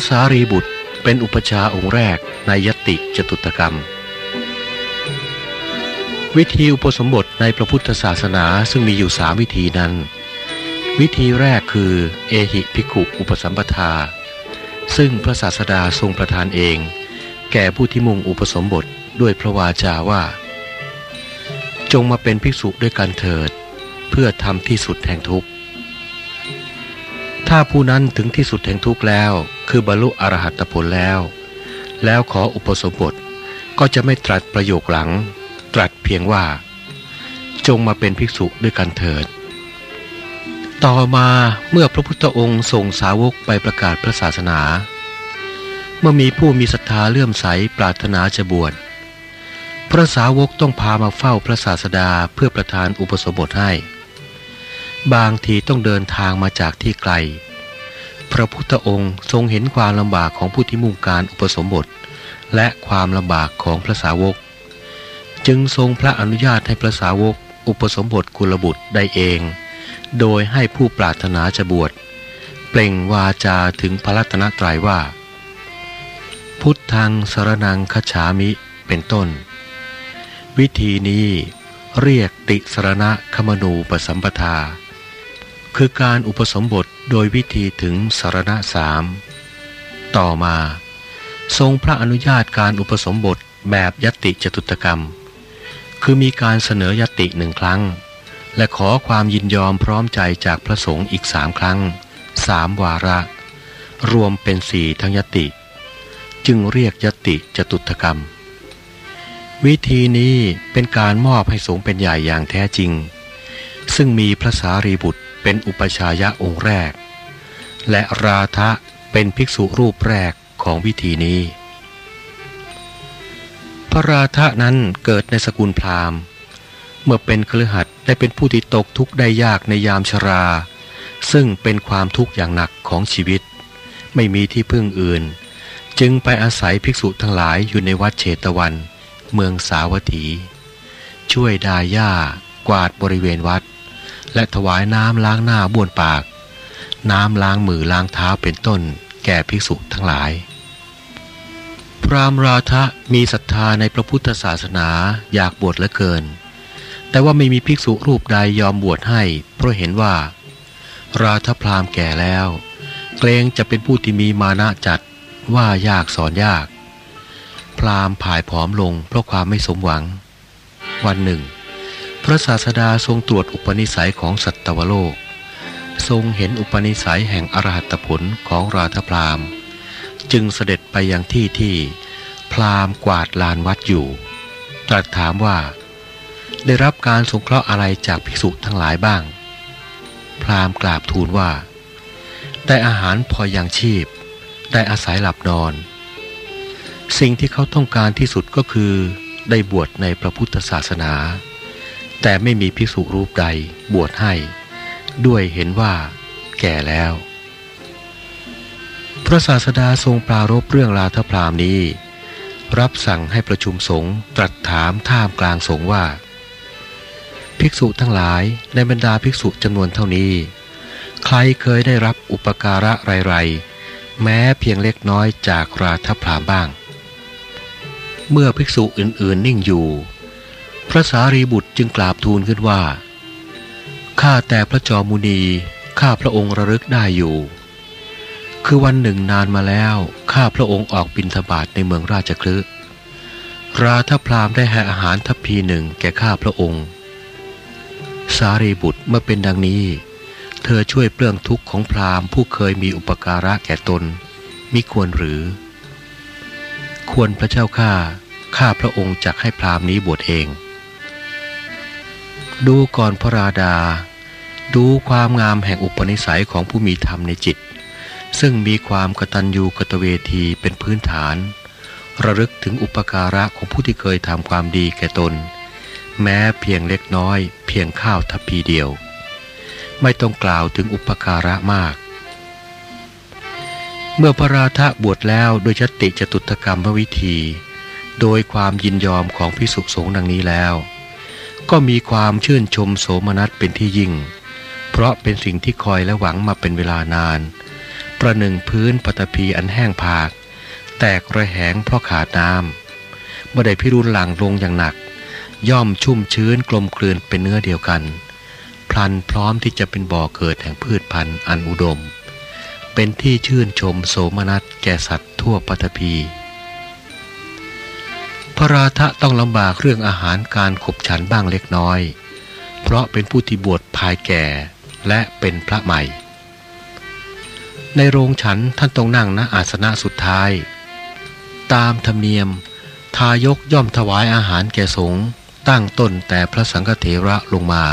สารีบุตรเป็นอุปชาองค์แรกในยติจตุตกรรม วิธีอุปสมบทในพระพุทธศาสนาซึ่งมีอยู่สามวิธีนั้น วิธีแรกคือเอหิภิกขุอุปสัมปทา ซึ่งพระศาสดาทรงประทานเอง แก่ผู้ที่มุ่งอุปสมบทด้วยพระวาจาว่า จงมาเป็นภิกษุด้วยกันเถิด เพื่อทำที่สุดแห่งทุกข์ถ้าผู้นั้นถึงที่สุดแห่งทุกข์แล้ว คือบรรลุอรหัตผลแล้ว แล้วขออุปสมบทก็จะไม่ตรัสประโยคหลัง ตรัสเพียงว่า จงมาเป็นภิกษุด้วยกันเถิด ต่อมาเมื่อพระพุทธองค์ส่งสาวกไปประกาศพระศาสนา เมื่อมีผู้มีศรัทธาเลื่อมใสปรารถนาจะบวชพระสาวกต้องพามาเฝ้าพระศาสดาเพื่อประทานอุปสมบทให้ บางทีต้องเดินทางมาจากที่ไกล พระพุทธองค์ทรงเห็นความลำบากของผู้ที่มุ่งการอุปสมบท และความลำบากของพระสาวก จึงทรงพระอนุญาตให้พระสาวก อุปสมบทกุลบุตรได้เอง โดยให้ผู้ปรารถนาจะบวชเปล่งวาจาถึงพระรัตนตรัยว่า พุทธังสรนังคฉามิเป็นต้น วิธีนี้เรียกติสรณะคมนูปสัมปทา คือการอุปสมบทโดยวิธีถึงสารณะสาม ต่อมา ทรงพระอนุญาตการอุปสมบทแบบยติจตุตกรรม คือมีการเสนอยติหนึ่งครั้ง และขอความยินยอมพร้อมใจจากพระสงฆ์อีกสามครั้งสามวาระ รวมเป็นสี่ทั้งยติ จึงเรียกยติจตุตกรรม วิธีนี้เป็นการมอบให้สงฆ์เป็นใหญ่อย่างแท้จริง ซึ่งมีพระสารีบุตร เป็นอุปชายะองค์แรก และราทะเป็นภิกษุรูปแรกของวิธีนี้ พระราทะนั้นเกิดในสกุลพราหมณ์ เมื่อเป็นเครือขัดได้เป็นผู้ที่ตกทุกข์ได้ยากในยามชรา ซึ่งเป็นความทุกข์อย่างหนักของชีวิต ไม่มีที่พึ่งอื่น จึงไปอาศัยภิกษุทั้งหลายอยู่ในวัดเชตวัน เมืองสาวัตถี ช่วยดาย่ากวาดบริเวณวัด และถวายน้ำล้างหน้าบ้วนปาก น้ำล้างมือล้างเท้าเป็นต้น แก่ภิกษุทั้งหลาย พรามราทะมีศรัทธาในพระพุทธศาสนาอยากบวชเหลือเกิน แต่ว่าไม่มีภิกษุรูปใดยอมบวชให้ เพราะเห็นว่า ราธพรามแก่แล้ว เกรงจะเป็นผู้ที่มีมานะจัดว่ายากสอนยาก พรามผายผอมลงเพราะความไม่สมหวัง วันหนึ่ง พระศาสดาทรงตรวจอุปนิสัยของสัตวโลก ทรงเห็นอุปนิสัยแห่งอรหัตผลของราธพรามจึงเสด็จไปยังที่ที่พรามกวาดลานวัดอยู่ ตรัสถามว่า ได้รับการสงเคราะห์อะไรจากภิกษุทั้งหลายบ้าง พรามกราบทูลว่า ได้อาหารพออย่างชีพ ได้อาศัยหลับนอน สิ่งที่เขาต้องการที่สุดก็คือได้บวชในพระพุทธศาสนา แต่ไม่มีภิกษุรูปใดบวชให้ ด้วยเห็นว่า แก่แล้ว พระศาสดาทรงปรารบเรื่องราธพรามนี้ รับสั่งให้ประชุมสงฆ์ตรัสถามท่ามกลางสงฆ์ว่า ภิกษุทั้งหลายในบรรดาภิกษุจำนวนเท่านี้ ใครเคยได้รับอุปการะไรๆแม้เพียงเล็กน้อยจากราธพรามบ้าง เมื่อภิกษุอื่นๆ นิ่งอยู่ ระสารีบุตรจึงกราบทูลขึ้นว่า ข้าแต่พระจอมุนี ข้าพระองค์ระลึกได้อยู่ คือวันหนึ่งนานมาแล้ว ข้าพระองค์ออกบินทบาทในเมืองราชคลึราธพรามได้ให้อาหารทัพพีหนึ่งแก่ข้าพระองค์ สารีบุตรเมื่อเป็นดังนี้ เธอช่วยเปลื้องทุกข์ของพราหมณ์ผู้เคยมีอุปการะแก่ตนมิควรหรือ ควรพระเจ้าข้าข้าพระองค์จักให้พราหมณ์นี้บวชเอง ดูก่อนพระราดา ดูความงามแห่งอุปนิสัยของผู้มีธรรมในจิต ซึ่งมีความกตัญญูกตเวทีเป็นพื้นฐาน ระลึกถึงอุปการะของผู้ที่เคยทำความดีแก่ตน แม้เพียงเล็กน้อย เพียงข้าวทัพพีเดียว ไม่ต้องกล่าวถึงอุปการะมาก เมื่อพระราธะบวชแล้วโดยชติจตุตกรรมวิธี โดยความยินยอมของพิสุสงฆ์ดังนี้แล้ว ก็มีความชื่นชมโสมนัสเป็นที่ยิ่ง เพราะเป็นสิ่งที่คอยและหวังมาเป็นเวลานาน ประหนึ่งพื้นปฐพีอันแห้งผาก แตกระแหงเพราะขาดน้ำเมื่อได้พิรุณหลังลงอย่างหนัก ย่อมชุ่มชื้นกลมกลืนเป็นเนื้อเดียวกัน พลันพร้อมที่จะเป็นบ่อเกิดแห่งพืชพันธุ์อันอุดม เป็นที่ชื่นชมโสมนัสแก่สัตว์ทั่วปฐพี พระราธะต้องลำบากเรื่องอาหารการขบฉันบ้างเล็กน้อย เพราะเป็นผู้ที่บวชภายแก่และเป็นพระใหม่ ในโรงฉันท่านต้องนั่งณอาสนะสุดท้าย ตามธรรมเนียม ทายกย่อมถวายอาหารแก่สงฆ์ตั้งต้นแต่พระสังฆเถระลงมา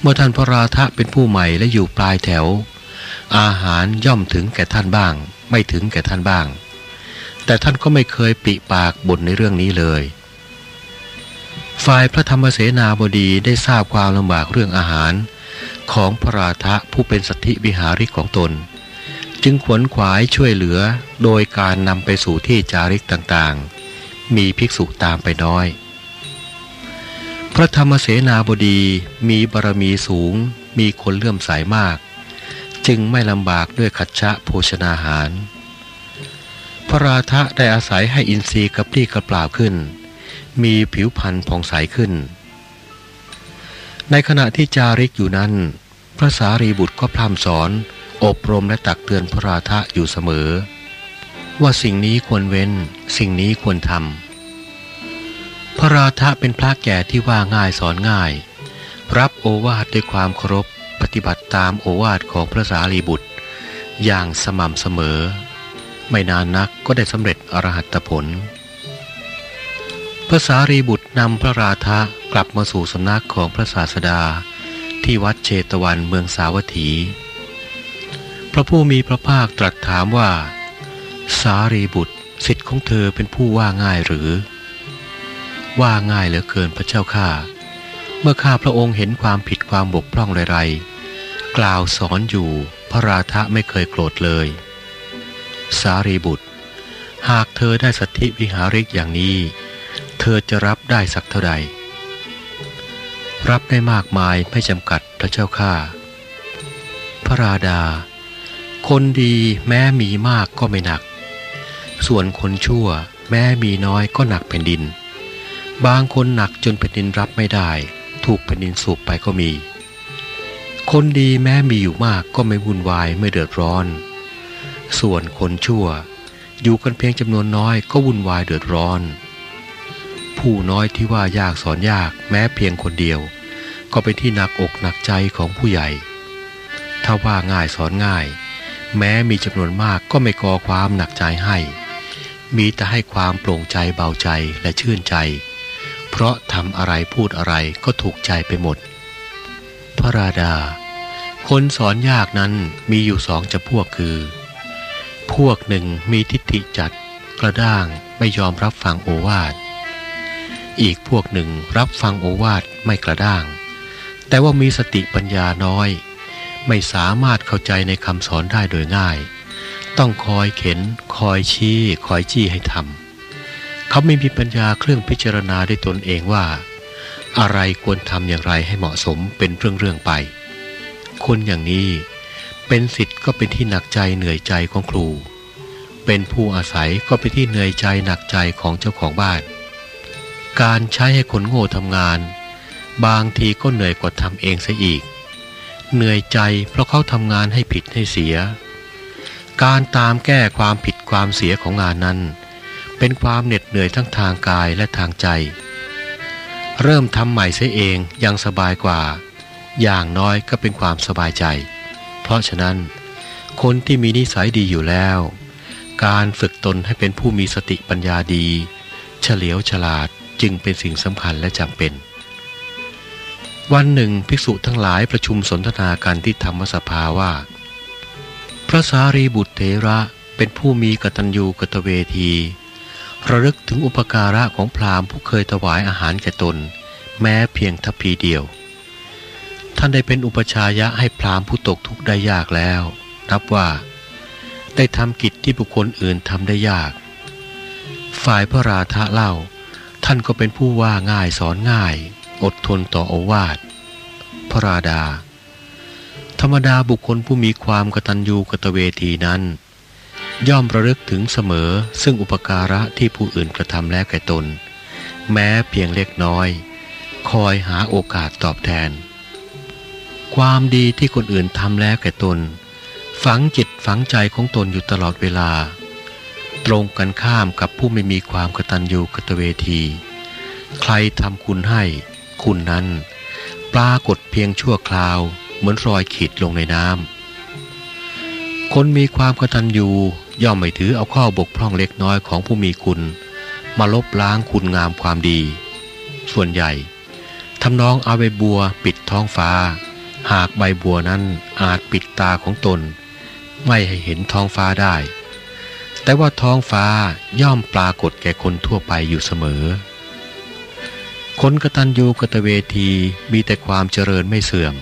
เมื่อท่านพระราธะเป็นผู้ใหม่และอยู่ปลายแถว อาหารย่อมถึงแก่ท่านบ้าง ไม่ถึงแก่ท่านบ้าง แต่ท่านก็ไม่เคยปิปากบ่นในเรื่องนี้เลย ฝ่ายพระธรรมเสนาบดีได้ทราบความลำบากเรื่องอาหาร ของพระราธะผู้เป็นสัตธิวิหาริกของตน จึงขวนขวายช่วยเหลือโดยการนำไปสู่ที่จาริกต่างๆ มีภิกษุตามไปน้อย พระธรรมเสนาบดีมีบารมีสูง มีคนเลื่อมใสามาก จึงไม่ลำบากด้วยขัดชะโภชนาหาร พระราธะได้อาศัยให้อินทรีย์กระปรี้กระเปล่าขึ้น มีผิวพรรณผ่องใสขึ้น ในขณะที่จาริกอยู่นั้น พระสารีบุตรก็พร่ำสอน อบรมและตักเตือนพระราธะอยู่เสมอ ว่าสิ่งนี้ควรเว้น สิ่งนี้ควรทำพระราธะเป็นพระแก่ที่ว่าง่ายสอนง่าย รับโอวาทด้วยความเคารพปฏิบัติตามโอวาทของพระสารีบุตร อย่างสม่ำเสมอ ไม่นานนักก็ได้สำเร็จอรหัตผล พระสารีบุตรนำพระราธะกลับมาสู่สำนักของพระศาสดา ที่วัดเชตวันเมืองสาวัตถี พระผู้มีพระภาคตรัสถามว่า สารีบุตรสิทธิ์ของเธอเป็นผู้ว่าง่ายหรือ ว่าง่ายเหลือเกินพระเจ้าข้าเมื่อข้าพระองค์เห็นความผิดความบกพร่องไรๆกล่าวสอนอยู่พระราธะไม่เคยโกรธเลย สารีบุตร หากเธอได้สัทธิวิหาริกอย่างนี้ เธอจะรับได้สักเท่าใด รับได้มากมายไม่จำกัดพระเจ้าข้าพระราดา คนดีแม้มีมากก็ไม่หนัก ส่วนคนชั่วแม้มีน้อยก็หนักแผ่นดิน บางคนหนักจนแผ่นดินรับไม่ได้ ถูกแผ่นดินสูบไปก็มี คนดีแม้มีอยู่มากก็ไม่วุ่นวายไม่เดือดร้อน ส่วนคนชั่ว อยู่กันเพียงจำนวนน้อยก็วุ่นวายเดือดร้อน ผู้น้อยที่ว่ายากสอนยากแม้เพียงคนเดียว ก็เป็นที่หนักอกหนักใจของผู้ใหญ่ ถ้าว่าง่ายสอนง่าย แม้มีจำนวนมากก็ไม่ก่อความหนักใจให้ มีแต่ให้ความโปร่งใจเบาใจและชื่นใจ เพราะทำอะไรพูดอะไรก็ถูกใจไปหมด พระราดาคนสอนยากนั้นมีอยู่สองจำพวกคือ พวกหนึ่งมีทิฏฐิจัดกระด้างไม่ยอมรับฟังโอวาท อีกพวกหนึ่งรับฟังโอวาทไม่กระด้าง แต่ว่ามีสติปัญญาน้อย ไม่สามารถเข้าใจในคำสอนได้โดยง่าย ต้องคอยเข็น คอยชี้ คอยจี้ให้ทำเขาไม่มีปัญญาเครื่องพิจารณาด้วยตนเองว่า อะไรควรทำอย่างไรให้เหมาะสมเป็นเรื่องๆไป คนอย่างนี้ เป็นสิทธิ์ก็เป็นที่หนักใจเหนื่อยใจของครู เป็นผู้อาศัยก็เป็นที่เหนื่อยใจหนักใจของเจ้าของบ้าน การใช้ให้คนโง่ทำงาน บางทีก็เหนื่อยกว่าทำเองซะอีก เหนื่อยใจเพราะเขาทำงานให้ผิดให้เสีย การตามแก้ความผิดความเสียของงานนั้น เป็นความเหน็ดเหนื่อยทั้งทางกายและทางใจ เริ่มทำใหม่เสียเองยังสบายกว่า อย่างน้อยก็เป็นความสบายใจ เพราะฉะนั้น คนที่มีนิสัยดีอยู่แล้ว การฝึกตนให้เป็นผู้มีสติปัญญาดี เฉลียวฉลาดจึงเป็นสิ่งสำคัญและจำเป็น วันหนึ่งภิกษุทั้งหลายประชุมสนทนากันที่ธรรมสภาว่า พระสารีบุตรเถระเป็นผู้มีกตัญญูกตเวทีระลึกถึงอุปการะของพราหมณ์ผู้เคยถวายอาหารแก่ตน แม้เพียงทัพพีเดียว ท่านได้เป็นอุปชายะให้พรามผู้ตกทุกข์ได้ยากแล้ว นับว่า ได้ทำกิจที่บุคคลอื่นทำได้ยาก ฝ่ายพระราธะเล่า ท่านก็เป็นผู้ว่าง่ายสอนง่าย อดทนต่อโอวาท พระราดา ธรรมดาบุคคลผู้มีความกตัญญูกตเวทีนั้น ย่อมระลึกถึงเสมอซึ่งอุปการะที่ผู้อื่นกระทำแล้วแก่ตน แม้เพียงเล็กน้อย คอยหาโอกาสตอบแทน ความดีที่คนอื่นทำแล้วแก่ตน ฝังจิตฝังใจของตนอยู่ตลอดเวลา ตรงกันข้ามกับผู้ไม่มีความกตัญญูกตเวที ใครทำคุณให้ คุณนั้น ปรากฏเพียงชั่วคราว เหมือนรอยขีดลงในน้ำคนมีความกตัญญูย่อมไม่ถือเอาข้อบกพร่องเล็กน้อยของผู้มีคุณ มาลบล้างคุณงามความดี ส่วนใหญ่ทำนองเอาใบบัวปิดท้องฟ้า หากใบบัวนั้นอาจปิดตาของตน ไม่ให้เห็นท้องฟ้าได้ แต่ว่าท้องฟ้าย่อมปรากฏแก่คนทั่วไปอยู่เสมอ คนกตัญญูกตเวทีมีแต่ความเจริญไม่เสื่อม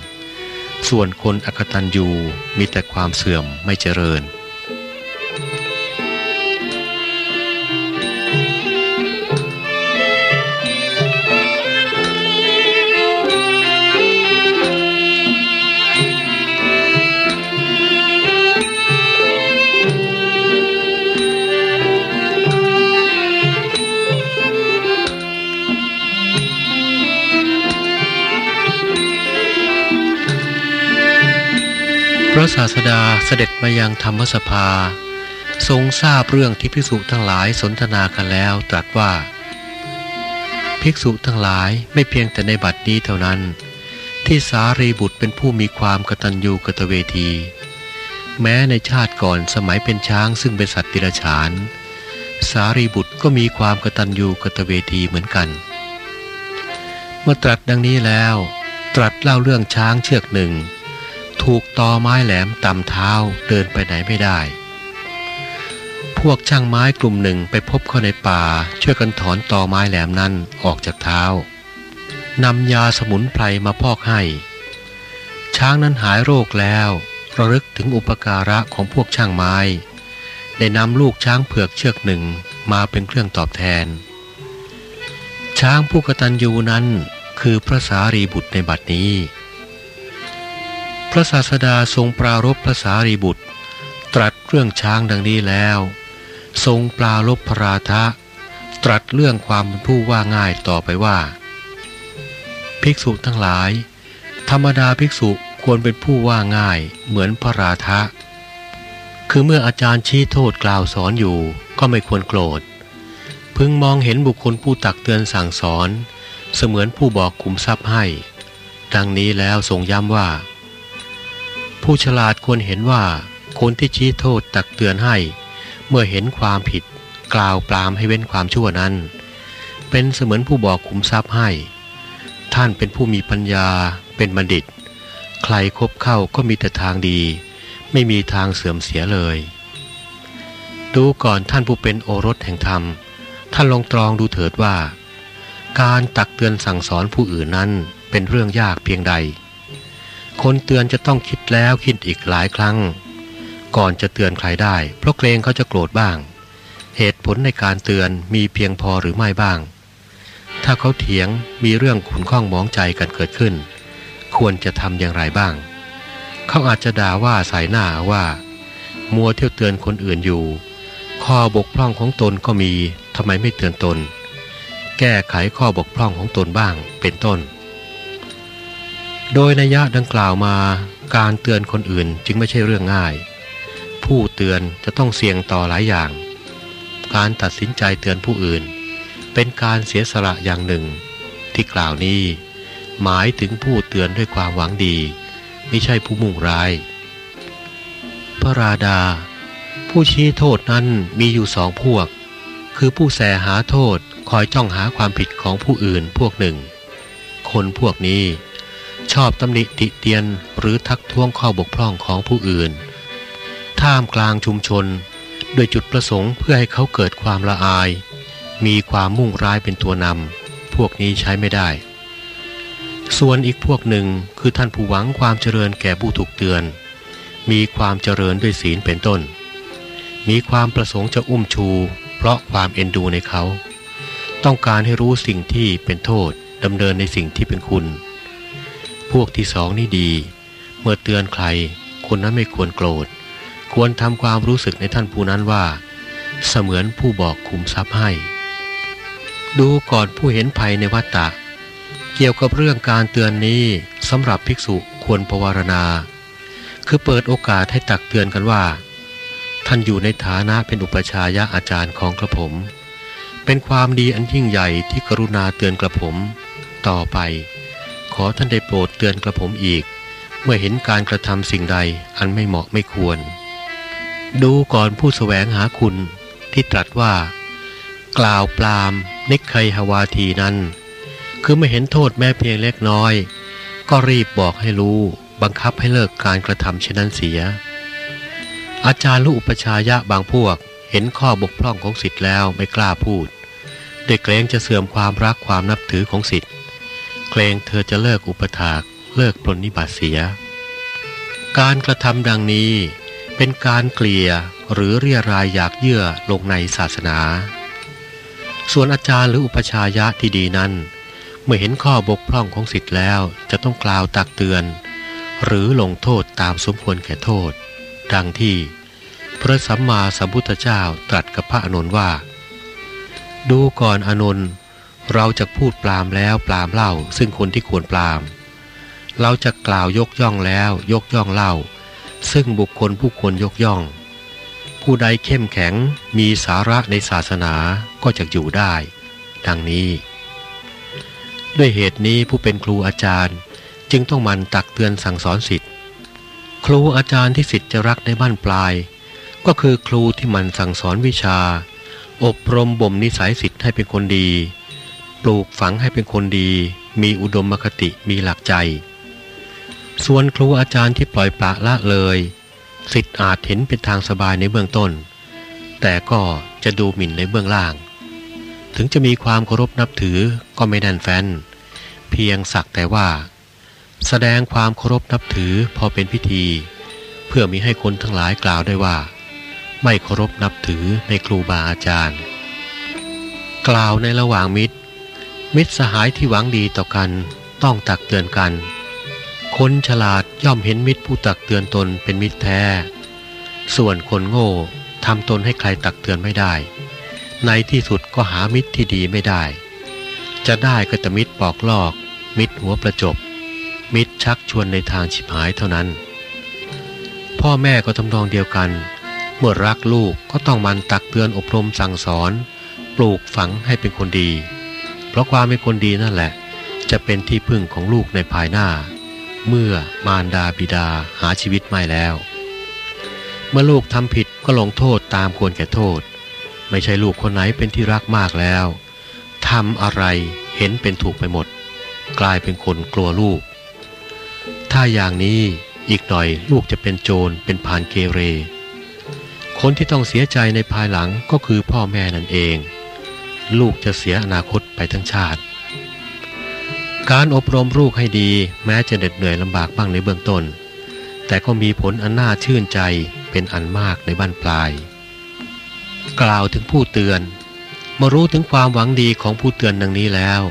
ส่วนคนอกตัญญูมีแต่ความเสื่อมไม่เจริญ ระศาสดาเสด็จมายังธรรมสภา ทรงทราบเรื่องที่ภิกษุทั้งหลายสนทนากันแล้วตรัสว่า ภิกษุทั้งหลายไม่เพียงแต่ในบัดนี้เท่านั้น ที่สารีบุตรเป็นผู้มีความกตัญญูกตเวที แม้ในชาติก่อนสมัยเป็นช้างซึ่งเป็นสัตว์ติรฉาน สารีบุตรก็มีความกตัญญูกตเวทีเหมือนกัน เมื่อตรัสดังนี้แล้ว ตรัสเล่าเรื่องช้างเชือกหนึ่ง ถูกตอไม้แหลมตำเท้าเดินไปไหนไม่ได้ พวกช่างไม้กลุ่มหนึ่งไปพบเข้าในป่า ช่วยกันถอนตอไม้แหลมนั้นออกจากเท้านำยาสมุนไพรมาพอกให้ ช้างนั้นหายโรคแล้วระลึกถึงอุปการะของพวกช่างไม้ ได้นำลูกช้างเผือกเชือกหนึ่งมาเป็นเครื่องตอบแทน ช้างผู้กตัญญูนั้นคือพระสารีบุตรในบัดนี้ ระศาสดาทรงปรารบพระสารีบุตร ตรัสเรื่องช้างดังนี้แล้ว ทรงปรารบพระราธะตรัสเรื่องความเป็นผู้ว่าง่ายต่อไปว่า ภิกษุทั้งหลาย ธรรมดาภิกษุควรเป็นผู้ว่าง่ายเหมือนพระราธะคือเมื่ออาจารย์ชี้โทษกล่าวสอนอยู่ก็ไม่ควรโกรธ พึงมองเห็นบุคคลผู้ตักเตือนสั่งสอน เสมือนผู้บอกขุมทรัพย์ให้ ดังนี้แล้วทรงย้ำว่า ผู้ฉลาดควรเห็นว่า คนที่ชี้โทษตักเตือนให้ เมื่อเห็นความผิดกล่าวปรามให้เว้นความชั่วนั้น เป็นเสมือนผู้บอกขุมทรัพย์ให้ ท่านเป็นผู้มีปัญญาเป็นบัณฑิต ใครครบเข้าก็มีแต่ทางดี ไม่มีทางเสื่อมเสียเลย ดูก่อนท่านผู้เป็นโอรสแห่งธรรม ท่านลองตรองดูเถิดว่า การตักเตือนสั่งสอนผู้อื่นนั้นเป็นเรื่องยากเพียงใด คนเตือนจะต้องคิดแล้วคิดอีกหลายครั้ง ก่อนจะเตือนใครได้ เพราะเกรงเขาจะโกรธบ้าง เหตุผลในการเตือนมีเพียงพอหรือไม่บ้าง ถ้าเขาเถียงมีเรื่องขุนข้องมองใจกันเกิดขึ้น ควรจะทำอย่างไรบ้าง เขาอาจจะด่าว่าใส่หน้าว่า มัวเที่ยวเตือนคนอื่นอยู่ ข้อบกพร่องของตนก็มีทำไมไม่เตือนตน แก้ไขข้อบกพร่องของตนบ้างเป็นต้น โดยนัยยะดังกล่าวมาการเตือนคนอื่นจึงไม่ใช่เรื่องง่าย ผู้เตือนจะต้องเสี่ยงต่อหลายอย่าง การตัดสินใจเตือนผู้อื่น เป็นการเสียสละอย่างหนึ่ง ที่กล่าวนี้ หมายถึงผู้เตือนด้วยความหวังดี ไม่ใช่ผู้มุ่งร้าย พระราดา ผู้ชี้โทษนั้นมีอยู่สองพวก คือผู้แสหาโทษคอยจ้องหาความผิดของผู้อื่นพวกหนึ่ง คนพวกนี้ ชอบตำหนิติเตียนหรือทักท้วงข้อบกพร่องของผู้อื่น ท่ามกลางชุมชนโดยจุดประสงค์เพื่อให้เขาเกิดความละอาย มีความมุ่งร้ายเป็นตัวนำพวกนี้ใช้ไม่ได้ ส่วนอีกพวกหนึ่งคือท่านผู้หวังความเจริญแก่ผู้ถูกเตือน มีความเจริญด้วยศีลเป็นต้น มีความประสงค์จะอุ้มชู เพราะความเอ็นดูในเขา ต้องการให้รู้สิ่งที่เป็นโทษดำเนินในสิ่งที่เป็นคุณ วกที่สองนี่ดี เมื่อเตือนใคร คนนั้นไม่ควรโกรธ ควรทำความรู้สึกในท่านผู้นั้นว่า เสมือนผู้บอกคุมทรัพย์ให้ ดูก่อนผู้เห็นภัยในวัฏฏะเกี่ยวกับเรื่องการเตือนนี้สำหรับภิกษุควรภาวนาคือเปิดโอกาสให้ตักเตือนกันว่า ท่านอยู่ในฐานะเป็นอุปชายะอาจารย์ของกระผม เป็นความดีอันยิ่งใหญ่ที่กรุณาเตือนกระผม ต่อไป ขอท่านได้โปรดเตือนกระผมอีก เมื่อเห็นการกระทำสิ่งใดอันไม่เหมาะไม่ควร ดูก่อนผู้สแสวงหาคุณที่ตรัสว่า กล่าวปลามนิคยฮวาทีนั้น คือไม่เห็นโทษแม้เพียงเล็กน้อย ก็รีบบอกให้รู้บังคับให้เลิกการกระทำเช่นนั้นเสีย อาจารย์ลูกอุปชายะบางพวกเห็นข้อบกพร่องของสิทธิ์แล้วไม่กล้าพูดด้วยเกรงจะเสื่อมความรักความนับถือของสิทธิ์ กรงเธอจะเลิกอุปถากเลิกปรนนิบัติเสีย การกระทำดังนี้เป็นการเกลียหรือเรียรายอยากเยื่อลงในศาสนา ส่วนอาจารย์หรืออุปชายะที่ดีนั้น เมื่อเห็นข้อบกพร่องของสิทธิ์แล้วจะต้องกล่าวตักเตือน หรือลงโทษตามสมควรแก่โทษ ดังที่พระสัมมาสัมพุทธเจ้าตรัสกับพระอนุนว่า ดูก่อนอนุน เราจะพูดปลามแล้วปลามเล่า ซึ่งคนที่ควรปลาม เราจะกล่าวยกย่องแล้วยกย่องเล่า ซึ่งบุคคลผู้ควรยกย่อง ผู้ใดเข้มแข็งมีสาระในศาสนาก็จะอยู่ได้ ดังนี้ ด้วยเหตุนี้ผู้เป็นครูอาจารย์จึงต้องมันตักเตือนสั่งสอนสิทธิ์ครูอาจารย์ที่สิทธิ์จะรักในบ้านปลาย ก็คือครูที่มันสั่งสอนวิชา อบรมบ่มนิสัยสิทธิ์ให้เป็นคนดี ปลูกฝังให้เป็นคนดี มีอุดมคติมีหลักใจ ส่วนครูอาจารย์ที่ปล่อยปละละเลยสิทธิ์อาจเห็นเป็นทางสบายในเบื้องต้น แต่ก็จะดูหมิ่นในเบื้องล่าง ถึงจะมีความเคารพนับถือก็ไม่แน่นแฟ้นเพียงสักแต่ว่า แสดงความเคารพนับถือพอเป็นพิธี เพื่อมีให้คนทั้งหลายกล่าวได้ว่า ไม่เคารพนับถือในครูบาอาจารย์ กล่าวในระหว่างมิตร มิตรสหายที่หวังดีต่อกันต้องตักเตือนกัน คนฉลาดย่อมเห็นมิตรผู้ตักเตือนตนเป็นมิตรแท้ ส่วนคนโง่ทำตนให้ใครตักเตือนไม่ได้ ในที่สุดก็หามิตรที่ดีไม่ได้ จะได้ก็แต่มิตรปอกลอก มิตรหัวประจบ มิตรชักชวนในทางฉิบหายเท่านั้น พ่อแม่ก็ทำนองเดียวกัน เมื่อรักลูกก็ต้องมันตักเตือนอบรมสั่งสอน ปลูกฝังให้เป็นคนดี ราะความเป็นคนดีนั่นแหละ จะเป็นที่พึ่งของลูกในภายหน้า เมื่อมารดาบิดาหาชีวิตไม่แล้ว เมื่อลูกทำผิดก็ลงโทษตามควรแก่โทษ ไม่ใช่ลูกคนไหนเป็นที่รักมากแล้วทำอะไรเห็นเป็นถูกไปหมด กลายเป็นคนกลัวลูก ถ้าอย่างนี้อีกหน่อยลูกจะเป็นโจรเป็นพานเกเร คนที่ต้องเสียใจในภายหลังก็คือพ่อแม่นั่นเอง ลูกจะเสียอนาคตไปทั้งชาติ การอบรมลูกให้ดีแม้จะเหน็ดเหนื่อยลำบากบ้างในเบื้องต้น แต่ก็มีผลอันน่าชื่นใจเป็นอันมากในบ้านปลาย กล่าวถึงผู้เตือนมารู้ถึงความหวังดีของผู้เตือนดังนี้แล้ว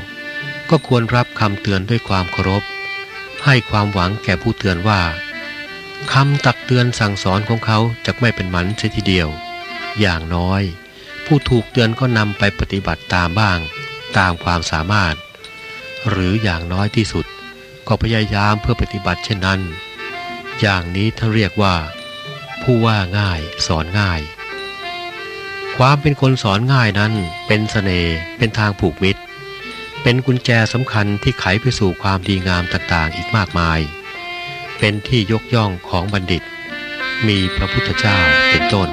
ก็ควรรับคำเตือนด้วยความเคารพ ให้ความหวังแก่ผู้เตือนว่าคำตักเตือนสั่งสอนของเขาจะไม่เป็นหมันเสียทีเดียว อย่างน้อย ผู้ถูกเตือนก็นำไปปฏิบัติตามบ้าง ตามความสามารถ หรืออย่างน้อยที่สุด ก็พยายามเพื่อปฏิบัติเช่นนั้น อย่างนี้ท่านเรียกว่า ผู้ว่าง่ายสอนง่าย ความเป็นคนสอนง่ายนั้นเป็นสเสน่ห์เป็นทางผูกมิตร เป็นกุญแจสำคัญที่ไขไปสู่ความดีงามต่างๆ อีกมากมาย เป็นที่ยกย่องของบัณฑิต มีพระพุทธเจ้าเป็นต้น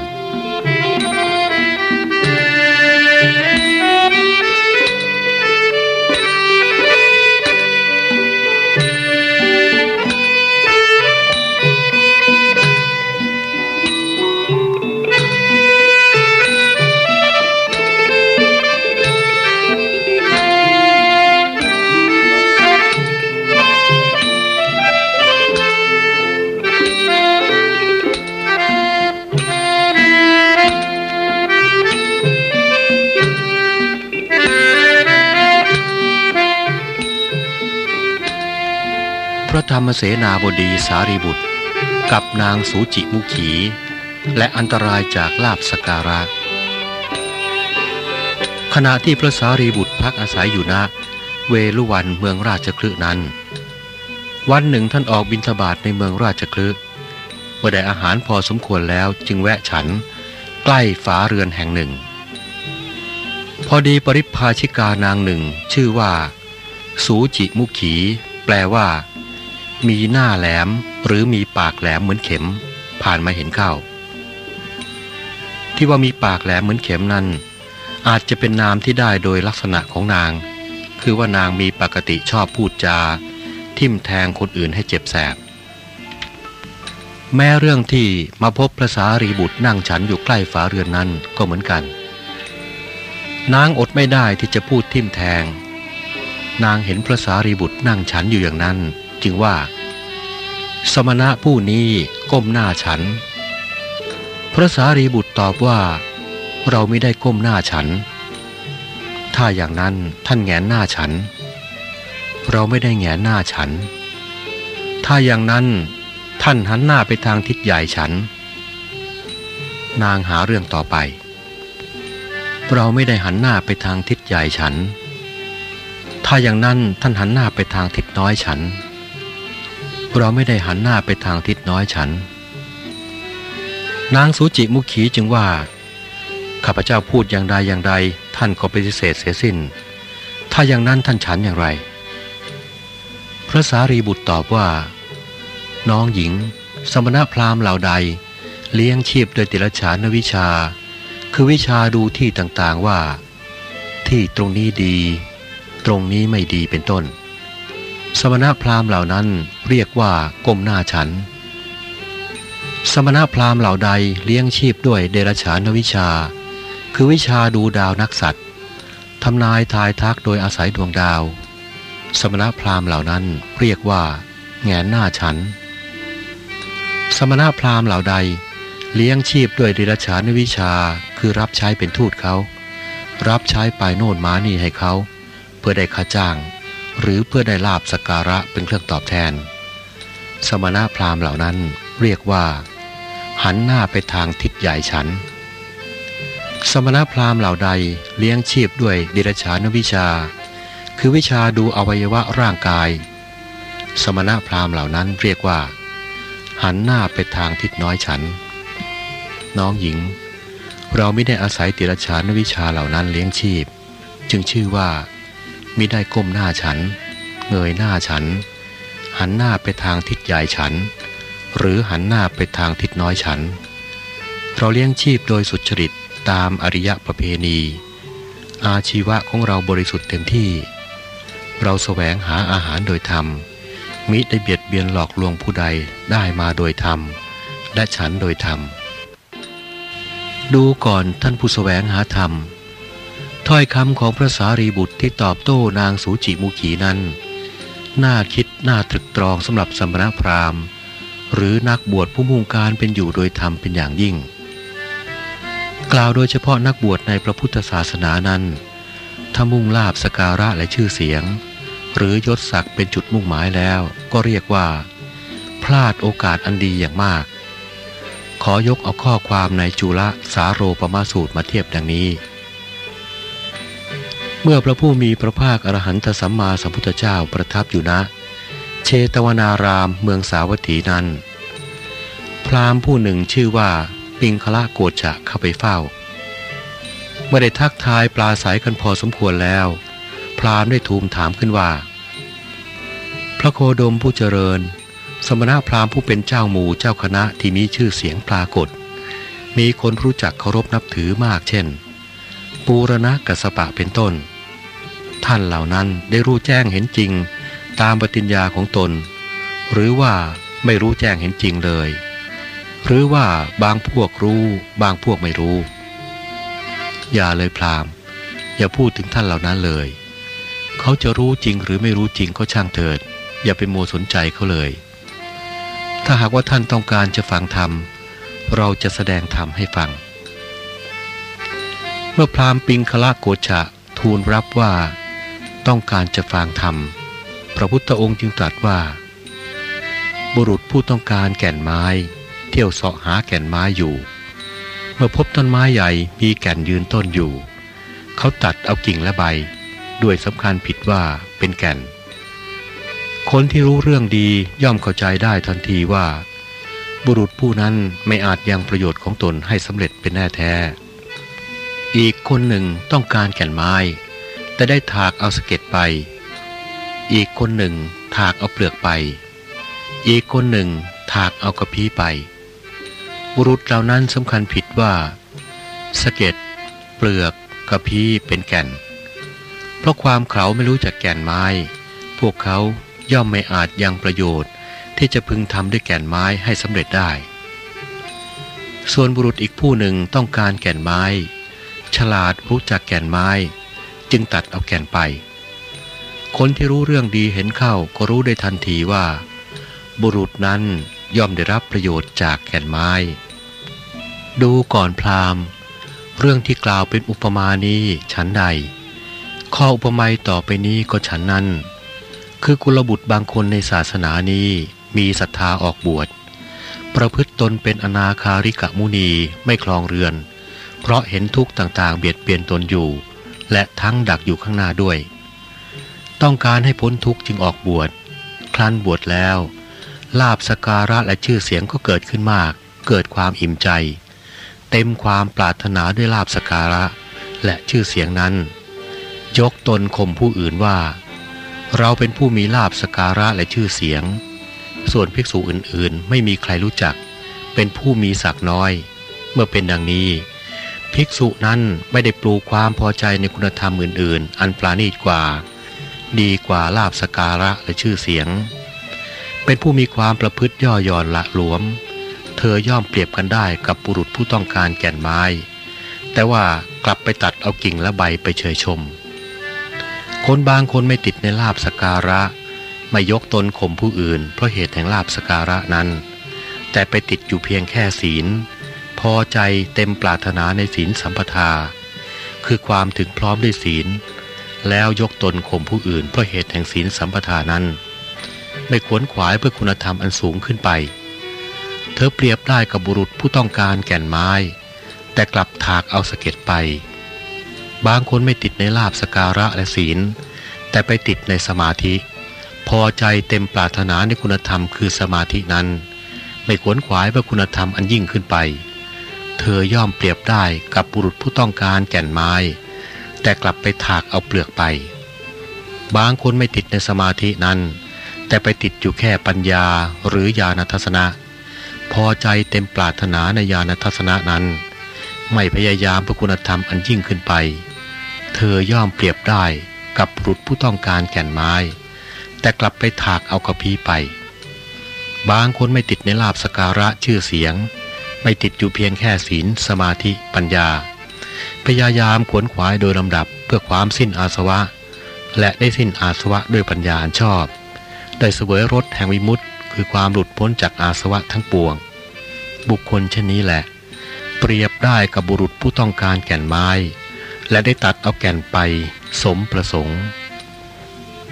ธรรมเสนาบดีสารีบุตร กับนางสูจิมุขี และอันตรายจากลาบสการะ ขณะที่พระสารีบุตรพักอาศัยอยู่ณเวลุวันเมืองราชคลึนั้น วันหนึ่งท่านออกบินทบาทในเมืองราชคลึเมื่อได้อาหารพอสมควรแล้วจึงแวะฉันใกล้ฝาเรือนแห่งหนึ่ง พอดีปริพาชิกานางหนึ่งชื่อว่า สูจิมุขี แปลว่า มีหน้าแหลมหรือมีปากแหลมเหมือนเข็ม ผ่านมาเห็นเข้า ที่ว่ามีปากแหลมเหมือนเข็มนั้น อาจจะเป็นนามที่ได้โดยลักษณะของนาง คือว่านางมีปกติชอบพูดจา ทิ่มแทงคนอื่นให้เจ็บแสบ แม้เรื่องที่มาพบพระสารีบุตรนั่งฉันอยู่ใกล้ฝาเรือนนั้นก็เหมือนกัน นางอดไม่ได้ที่จะพูดทิ่มแทง นางเห็นพระสารีบุตรนั่งฉันอยู่อย่างนั้น จึงว่า สมณะผู้นี้ก้มหน้าฉัน พระสารีบุตรตอบว่า เราไม่ได้ก้มหน้าฉัน ถ้าอย่างนั้นท่านแงนหน้าฉัน เราไม่ได้แงนหน้าฉัน ถ้าอย่างนั้นท่านหันหน้าไปทางทิศใหญ่ฉัน นางหาเรื่องต่อไป เราไม่ได้หันหน้าไปทางทิศใหญ่ฉัน ถ้าอย่างนั้นท่านหันหน้าไปทางทิศน้อยฉัน เราไม่ได้หันหน้าไปทางทิศน้อยฉัน นางสุจิมุขีจึงว่า ข้าพเจ้าพูดอย่างใดอย่างใด ท่านก็ปฏิเสธเสียสิ้น ถ้าอย่างนั้นท่านฉันอย่างไร พระสารีบุตรตอบว่า น้องหญิง สมณพราหมณ์เหล่าใด เลี้ยงชีพโดยติรฉานวิชา คือวิชาดูที่ต่างๆว่า ที่ตรงนี้ดี ตรงนี้ไม่ดีเป็นต้น สมณพราหมณ์เหล่านั้นเรียกว่าก้มหน้าฉัน สมณพราหมณ์เหล่าใดเลี้ยงชีพด้วยเดรัจฉานวิชา คือวิชาดูดาวนักสัตว์ทำนายทายทักโดยอาศัยดวงดาว สมณพราหมณ์เหล่านั้นเรียกว่า แงนหน้าฉัน สมณพราหมณ์เหล่าใด เลี้ยงชีพด้วยเดรัจฉานวิชาคือรับใช้เป็นทูตเขา รับใช้ไปโน่นมานี่ให้เขา เพื่อได้ค่าจ้าง หรือเพื่อได้ลาบสการะเป็นเครื่องตอบแทน สมณะพราหมณ์เหล่านั้นเรียกว่า หันหน้าไปทางทิศใหญ่ฉัน สมณะพราหมณ์เหล่าใดเลี้ยงชีพด้วยดิรชานวิชา คือวิชาดูอวัยวะร่างกาย สมณะพราหมณ์เหล่านั้นเรียกว่า หันหน้าไปทางทิศน้อยฉัน น้องหญิง เราไม่ได้อาศัยติรชานวิชาเหล่านั้นเลี้ยงชีพ จึงชื่อว่า มิได้ก้มหน้าฉัน เงยหน้าฉัน หันหน้าไปทางทิศใหญ่ฉัน หรือหันหน้าไปทางทิศน้อยฉัน เราเลี้ยงชีพโดยสุจริตตามอริยประเพณี อาชีวะของเราบริสุทธิ์เต็มที่ เราแสวงหาอาหารโดยธรรม มิได้เบียดเบียนหลอกลวงผู้ใดได้มาโดยธรรม และฉันโดยธรรม ดูก่อนท่านผู้แสวงหาธรรม ถ้อยคำของพระสารีบุตรที่ตอบโต้นางสูจิมุขีนั้น น่าคิดน่าตรึกตรองสำหรับสมณพราหมณ์ หรือนักบวชผู้มุ่งการเป็นอยู่โดยธรรมเป็นอย่างยิ่ง กล่าวโดยเฉพาะนักบวชในพระพุทธศาสนานั้นถ้ามุ่งลาบสการะและชื่อเสียง หรือยศศักดิ์เป็นจุดมุ่งหมายแล้ว ก็เรียกว่า พลาดโอกาสอันดีอย่างมาก ขอยกเอาข้อความในจุลสาโรปมาสูตรมาเทียบดังนี้ เมื่อพระผู้มีพระภาคอรหันตสัมมาสัมพุทธเจ้าประทับอยู่ณนะเชตวนารามเมืองสาวัตถีนั้น พราหมณ์ผู้หนึ่งชื่อว่าปิงคละโกจะเข้าไปเฝ้า เมื่อได้ทักทายปลาสายกันพอสมควรแล้ว พราหมณ์ได้ทูลถามขึ้นว่า พระโคดมผู้เจริญ สมณะพราหมณ์ผู้เป็นเจ้าหมู่เจ้าคณะที่มีชื่อเสียงปรากฏ มีคนรู้จักเคารพนับถือมากเช่น ปูรณะกัสปะเป็นต้น ท่านเหล่านั้นได้รู้แจ้งเห็นจริง ตามปฏิญญาของตน หรือว่าไม่รู้แจ้งเห็นจริงเลย หรือว่าบางพวกรู้บางพวกไม่รู้ อย่าเลยพรามอย่าพูดถึงท่านเหล่านั้นเลย เขาจะรู้จริงหรือไม่รู้จริงก็ช่างเถิด อย่าไปโมสนใจเขาเลย ถ้าหากว่าท่านต้องการจะฟังธรรมเราจะแสดงธรรมให้ฟัง เมื่อพรามปิงคละโกชะทูลรับว่า ต้องการจะฟังธรรม พระพุทธองค์จึงตรัสว่า บุรุษผู้ต้องการแก่นไม้ เที่ยวเสาะหาแก่นไม้อยู่ เมื่อพบต้นไม้ใหญ่มีแก่นยืนต้นอยู่ เขาตัดเอากิ่งและใบ ด้วยสำคัญผิดว่าเป็นแก่น คนที่รู้เรื่องดีย่อมเข้าใจได้ทันทีว่า บุรุษผู้นั้นไม่อาจยังประโยชน์ของตนให้สำเร็จเป็นแน่แท้ อีกคนหนึ่งต้องการแก่นไม้ แต่ได้ถากเอาสะเก็ดไป อีกคนหนึ่งถากเอาเปลือกไป อีกคนหนึ่งถากเอากระพี้ไป บุรุษเหล่านั้นสำคัญผิดว่าสะเก็ดเปลือกกระพี้เป็นแก่น เพราะความเขาไม่รู้จักแก่นไม้ พวกเขาย่อมไม่อาจยังประโยชน์ที่จะพึงทำด้วยแก่นไม้ให้สำเร็จได้ ส่วนบุรุษอีกผู้หนึ่งต้องการแก่นไม้ ฉลาดรู้จักแก่นไม้ จึงตัดเอาแก่นไป คนที่รู้เรื่องดีเห็นเข้าก็รู้ได้ทันทีว่า บุรุษนั้นย่อมได้รับประโยชน์จากแก่นไม้ ดูก่อนพราหมณ์ เรื่องที่กล่าวเป็นอุปมานี้ฉันใด ข้ออุปมาต่อไปนี้ก็ฉันนั้น คือกุลบุตรบางคนในศาสนานี้มีศรัทธาออกบวช ประพฤติตนเป็นอนาคาริกะมุนีไม่คลองเรือน เพราะเห็นทุกข์ต่างๆ เบียดเบียนตนอยู่ และทั้งดักอยู่ข้างหน้าด้วย ต้องการให้พ้นทุกข์จึงออกบวช ครั้นบวชแล้ว ลาบสการะและชื่อเสียงก็เกิดขึ้นมาก เกิดความอิ่มใจ เต็มความปรารถนาด้วยลาบสการะ และชื่อเสียงนั้น ยกตนข่มผู้อื่นว่า เราเป็นผู้มีลาบสการะและชื่อเสียง ส่วนภิกษุอื่นๆ ไม่มีใครรู้จัก เป็นผู้มีศักน้อย เมื่อเป็นดังนี้ ภิกษุนั้นไม่ได้ปลูกความพอใจในคุณธรรมอื่นๆ อันปราณีตกว่า ดีกว่าลาบสการะและชื่อเสียง เป็นผู้มีความประพฤติย่อหย่อนละหลวม เธอย่อมเปรียบกันได้กับบุรุษผู้ต้องการแก่นไม้ แต่ว่ากลับไปตัดเอากิ่งและใบไปเฉยชม คนบางคนไม่ติดในลาบสการะ ไม่ยกตนข่มผู้อื่น เพราะเหตุแห่งลาบสการะนั้น แต่ไปติดอยู่เพียงแค่ศีล พอใจเต็มปรารถนาในศีลสัมปทา คือความถึงพร้อมด้วยศีล แล้วยกตนข่มผู้อื่นเพราะเหตุแห่งศีลสัมปทานั้น ไม่ขวนขวายเพื่อคุณธรรมอันสูงขึ้นไป เธอเปรียบได้กับบุรุษผู้ต้องการแก่นไม้ แต่กลับถากเอาสะเก็ดไป บางคนไม่ติดในลาบสการะและศีล แต่ไปติดในสมาธิ พอใจเต็มปรารถนาในคุณธรรมคือสมาธินั้นไม่ขวนขวายเพื่อคุณธรรมอันยิ่งขึ้นไป เธอย่อมเปรียบได้กับบุรุษผู้ต้องการแก่นไม้ แต่กลับไปถากเอาเปลือกไป บางคนไม่ติดในสมาธินั้น แต่ไปติดอยู่แค่ปัญญาหรือญาณทัศนะ พอใจเต็มปรารถนาในญาณทัศนะนั้น ไม่พยายามพื่อคุณธรรมอันยิ่งขึ้นไป เธอย่อมเปรียบได้กับบุรุษผู้ต้องการแก่นไม้ แต่กลับไปถากเอากระพีไป บางคนไม่ติดในลาบสการะชื่อเสียง ไม่ติดอยู่เพียงแค่ศีลสมาธิปัญญา พยายามขวนขวายโดยลำดับเพื่อความสิ้นอาสวะ และได้สิ้นอาสวะด้วยปัญญาหันชอบ ได้เสวยรสแห่งวิมุตติ คือความหลุดพ้นจากอาสวะทั้งปวง บุคคลเช่นนี้แหละ เปรียบได้กับบุรุษผู้ต้องการแก่นไม้ และได้ตัดเอาแก่นไป สมประสงค์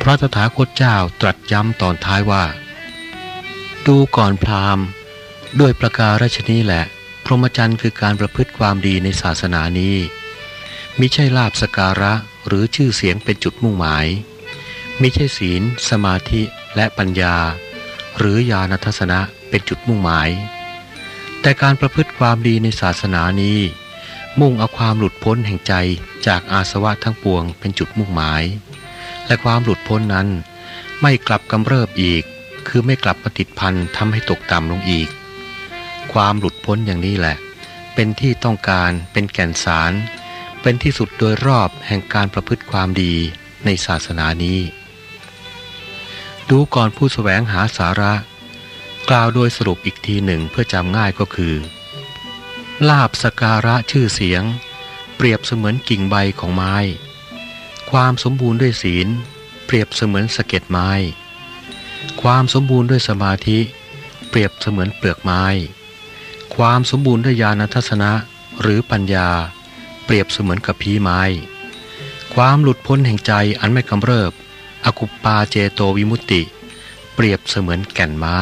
พระตถาคตเจ้าตรัสย้ำตอนท้ายว่า ดูก่อนพราหมณ์ ด้วยประการชนี้แหละ พรหมจรรย์คือการประพฤติความดีในศาสนานี้มิใช่ลาบสการะหรือชื่อเสียงเป็นจุดมุ่งหมายมิใช่ศีล สมาธิและปัญญา หรือญาณทัศนะเป็นจุดมุ่งหมาย แต่การประพฤติความดีในศาสนานี้ มุ่งเอาความหลุดพ้นแห่งใจจากอาสวะทั้งปวงเป็นจุดมุ่งหมาย และความหลุดพ้นนั้นไม่กลับกำเริบอีก คือไม่กลับปฏิดพันทำให้ตกต่ำลงอีก ความหลุดพ้นอย่างนี้แหละ เป็นที่ต้องการเป็นแก่นสาร เป็นที่สุดโดยรอบแห่งการประพฤติความดีในศาสนานี้ ดูก่อนผู้สแสวงหาสาระ กล่าวโดยสรุปอีกทีหนึ่งเพื่อจำง่ายก็คือ ลาบสการะชื่อเสียง เปรียบเสมือนกิ่งใบของไม้ ความสมบูรณ์ด้วยศีล เปรียบเสมือนสะเก็ดไม้ ความสมบูรณ์ด้วยสมาธิ เปรียบเสมือนเปลือกไม้ ความสมบูรณ์ด้วยญาณทัศนะหรือปัญญา เปรียบเสมือนกับพีไม้ ความหลุดพ้นแห่งใจอันไม่กำเริบ อกุปปาเจโตวิมุตติ เปรียบเสมือนแก่นไม้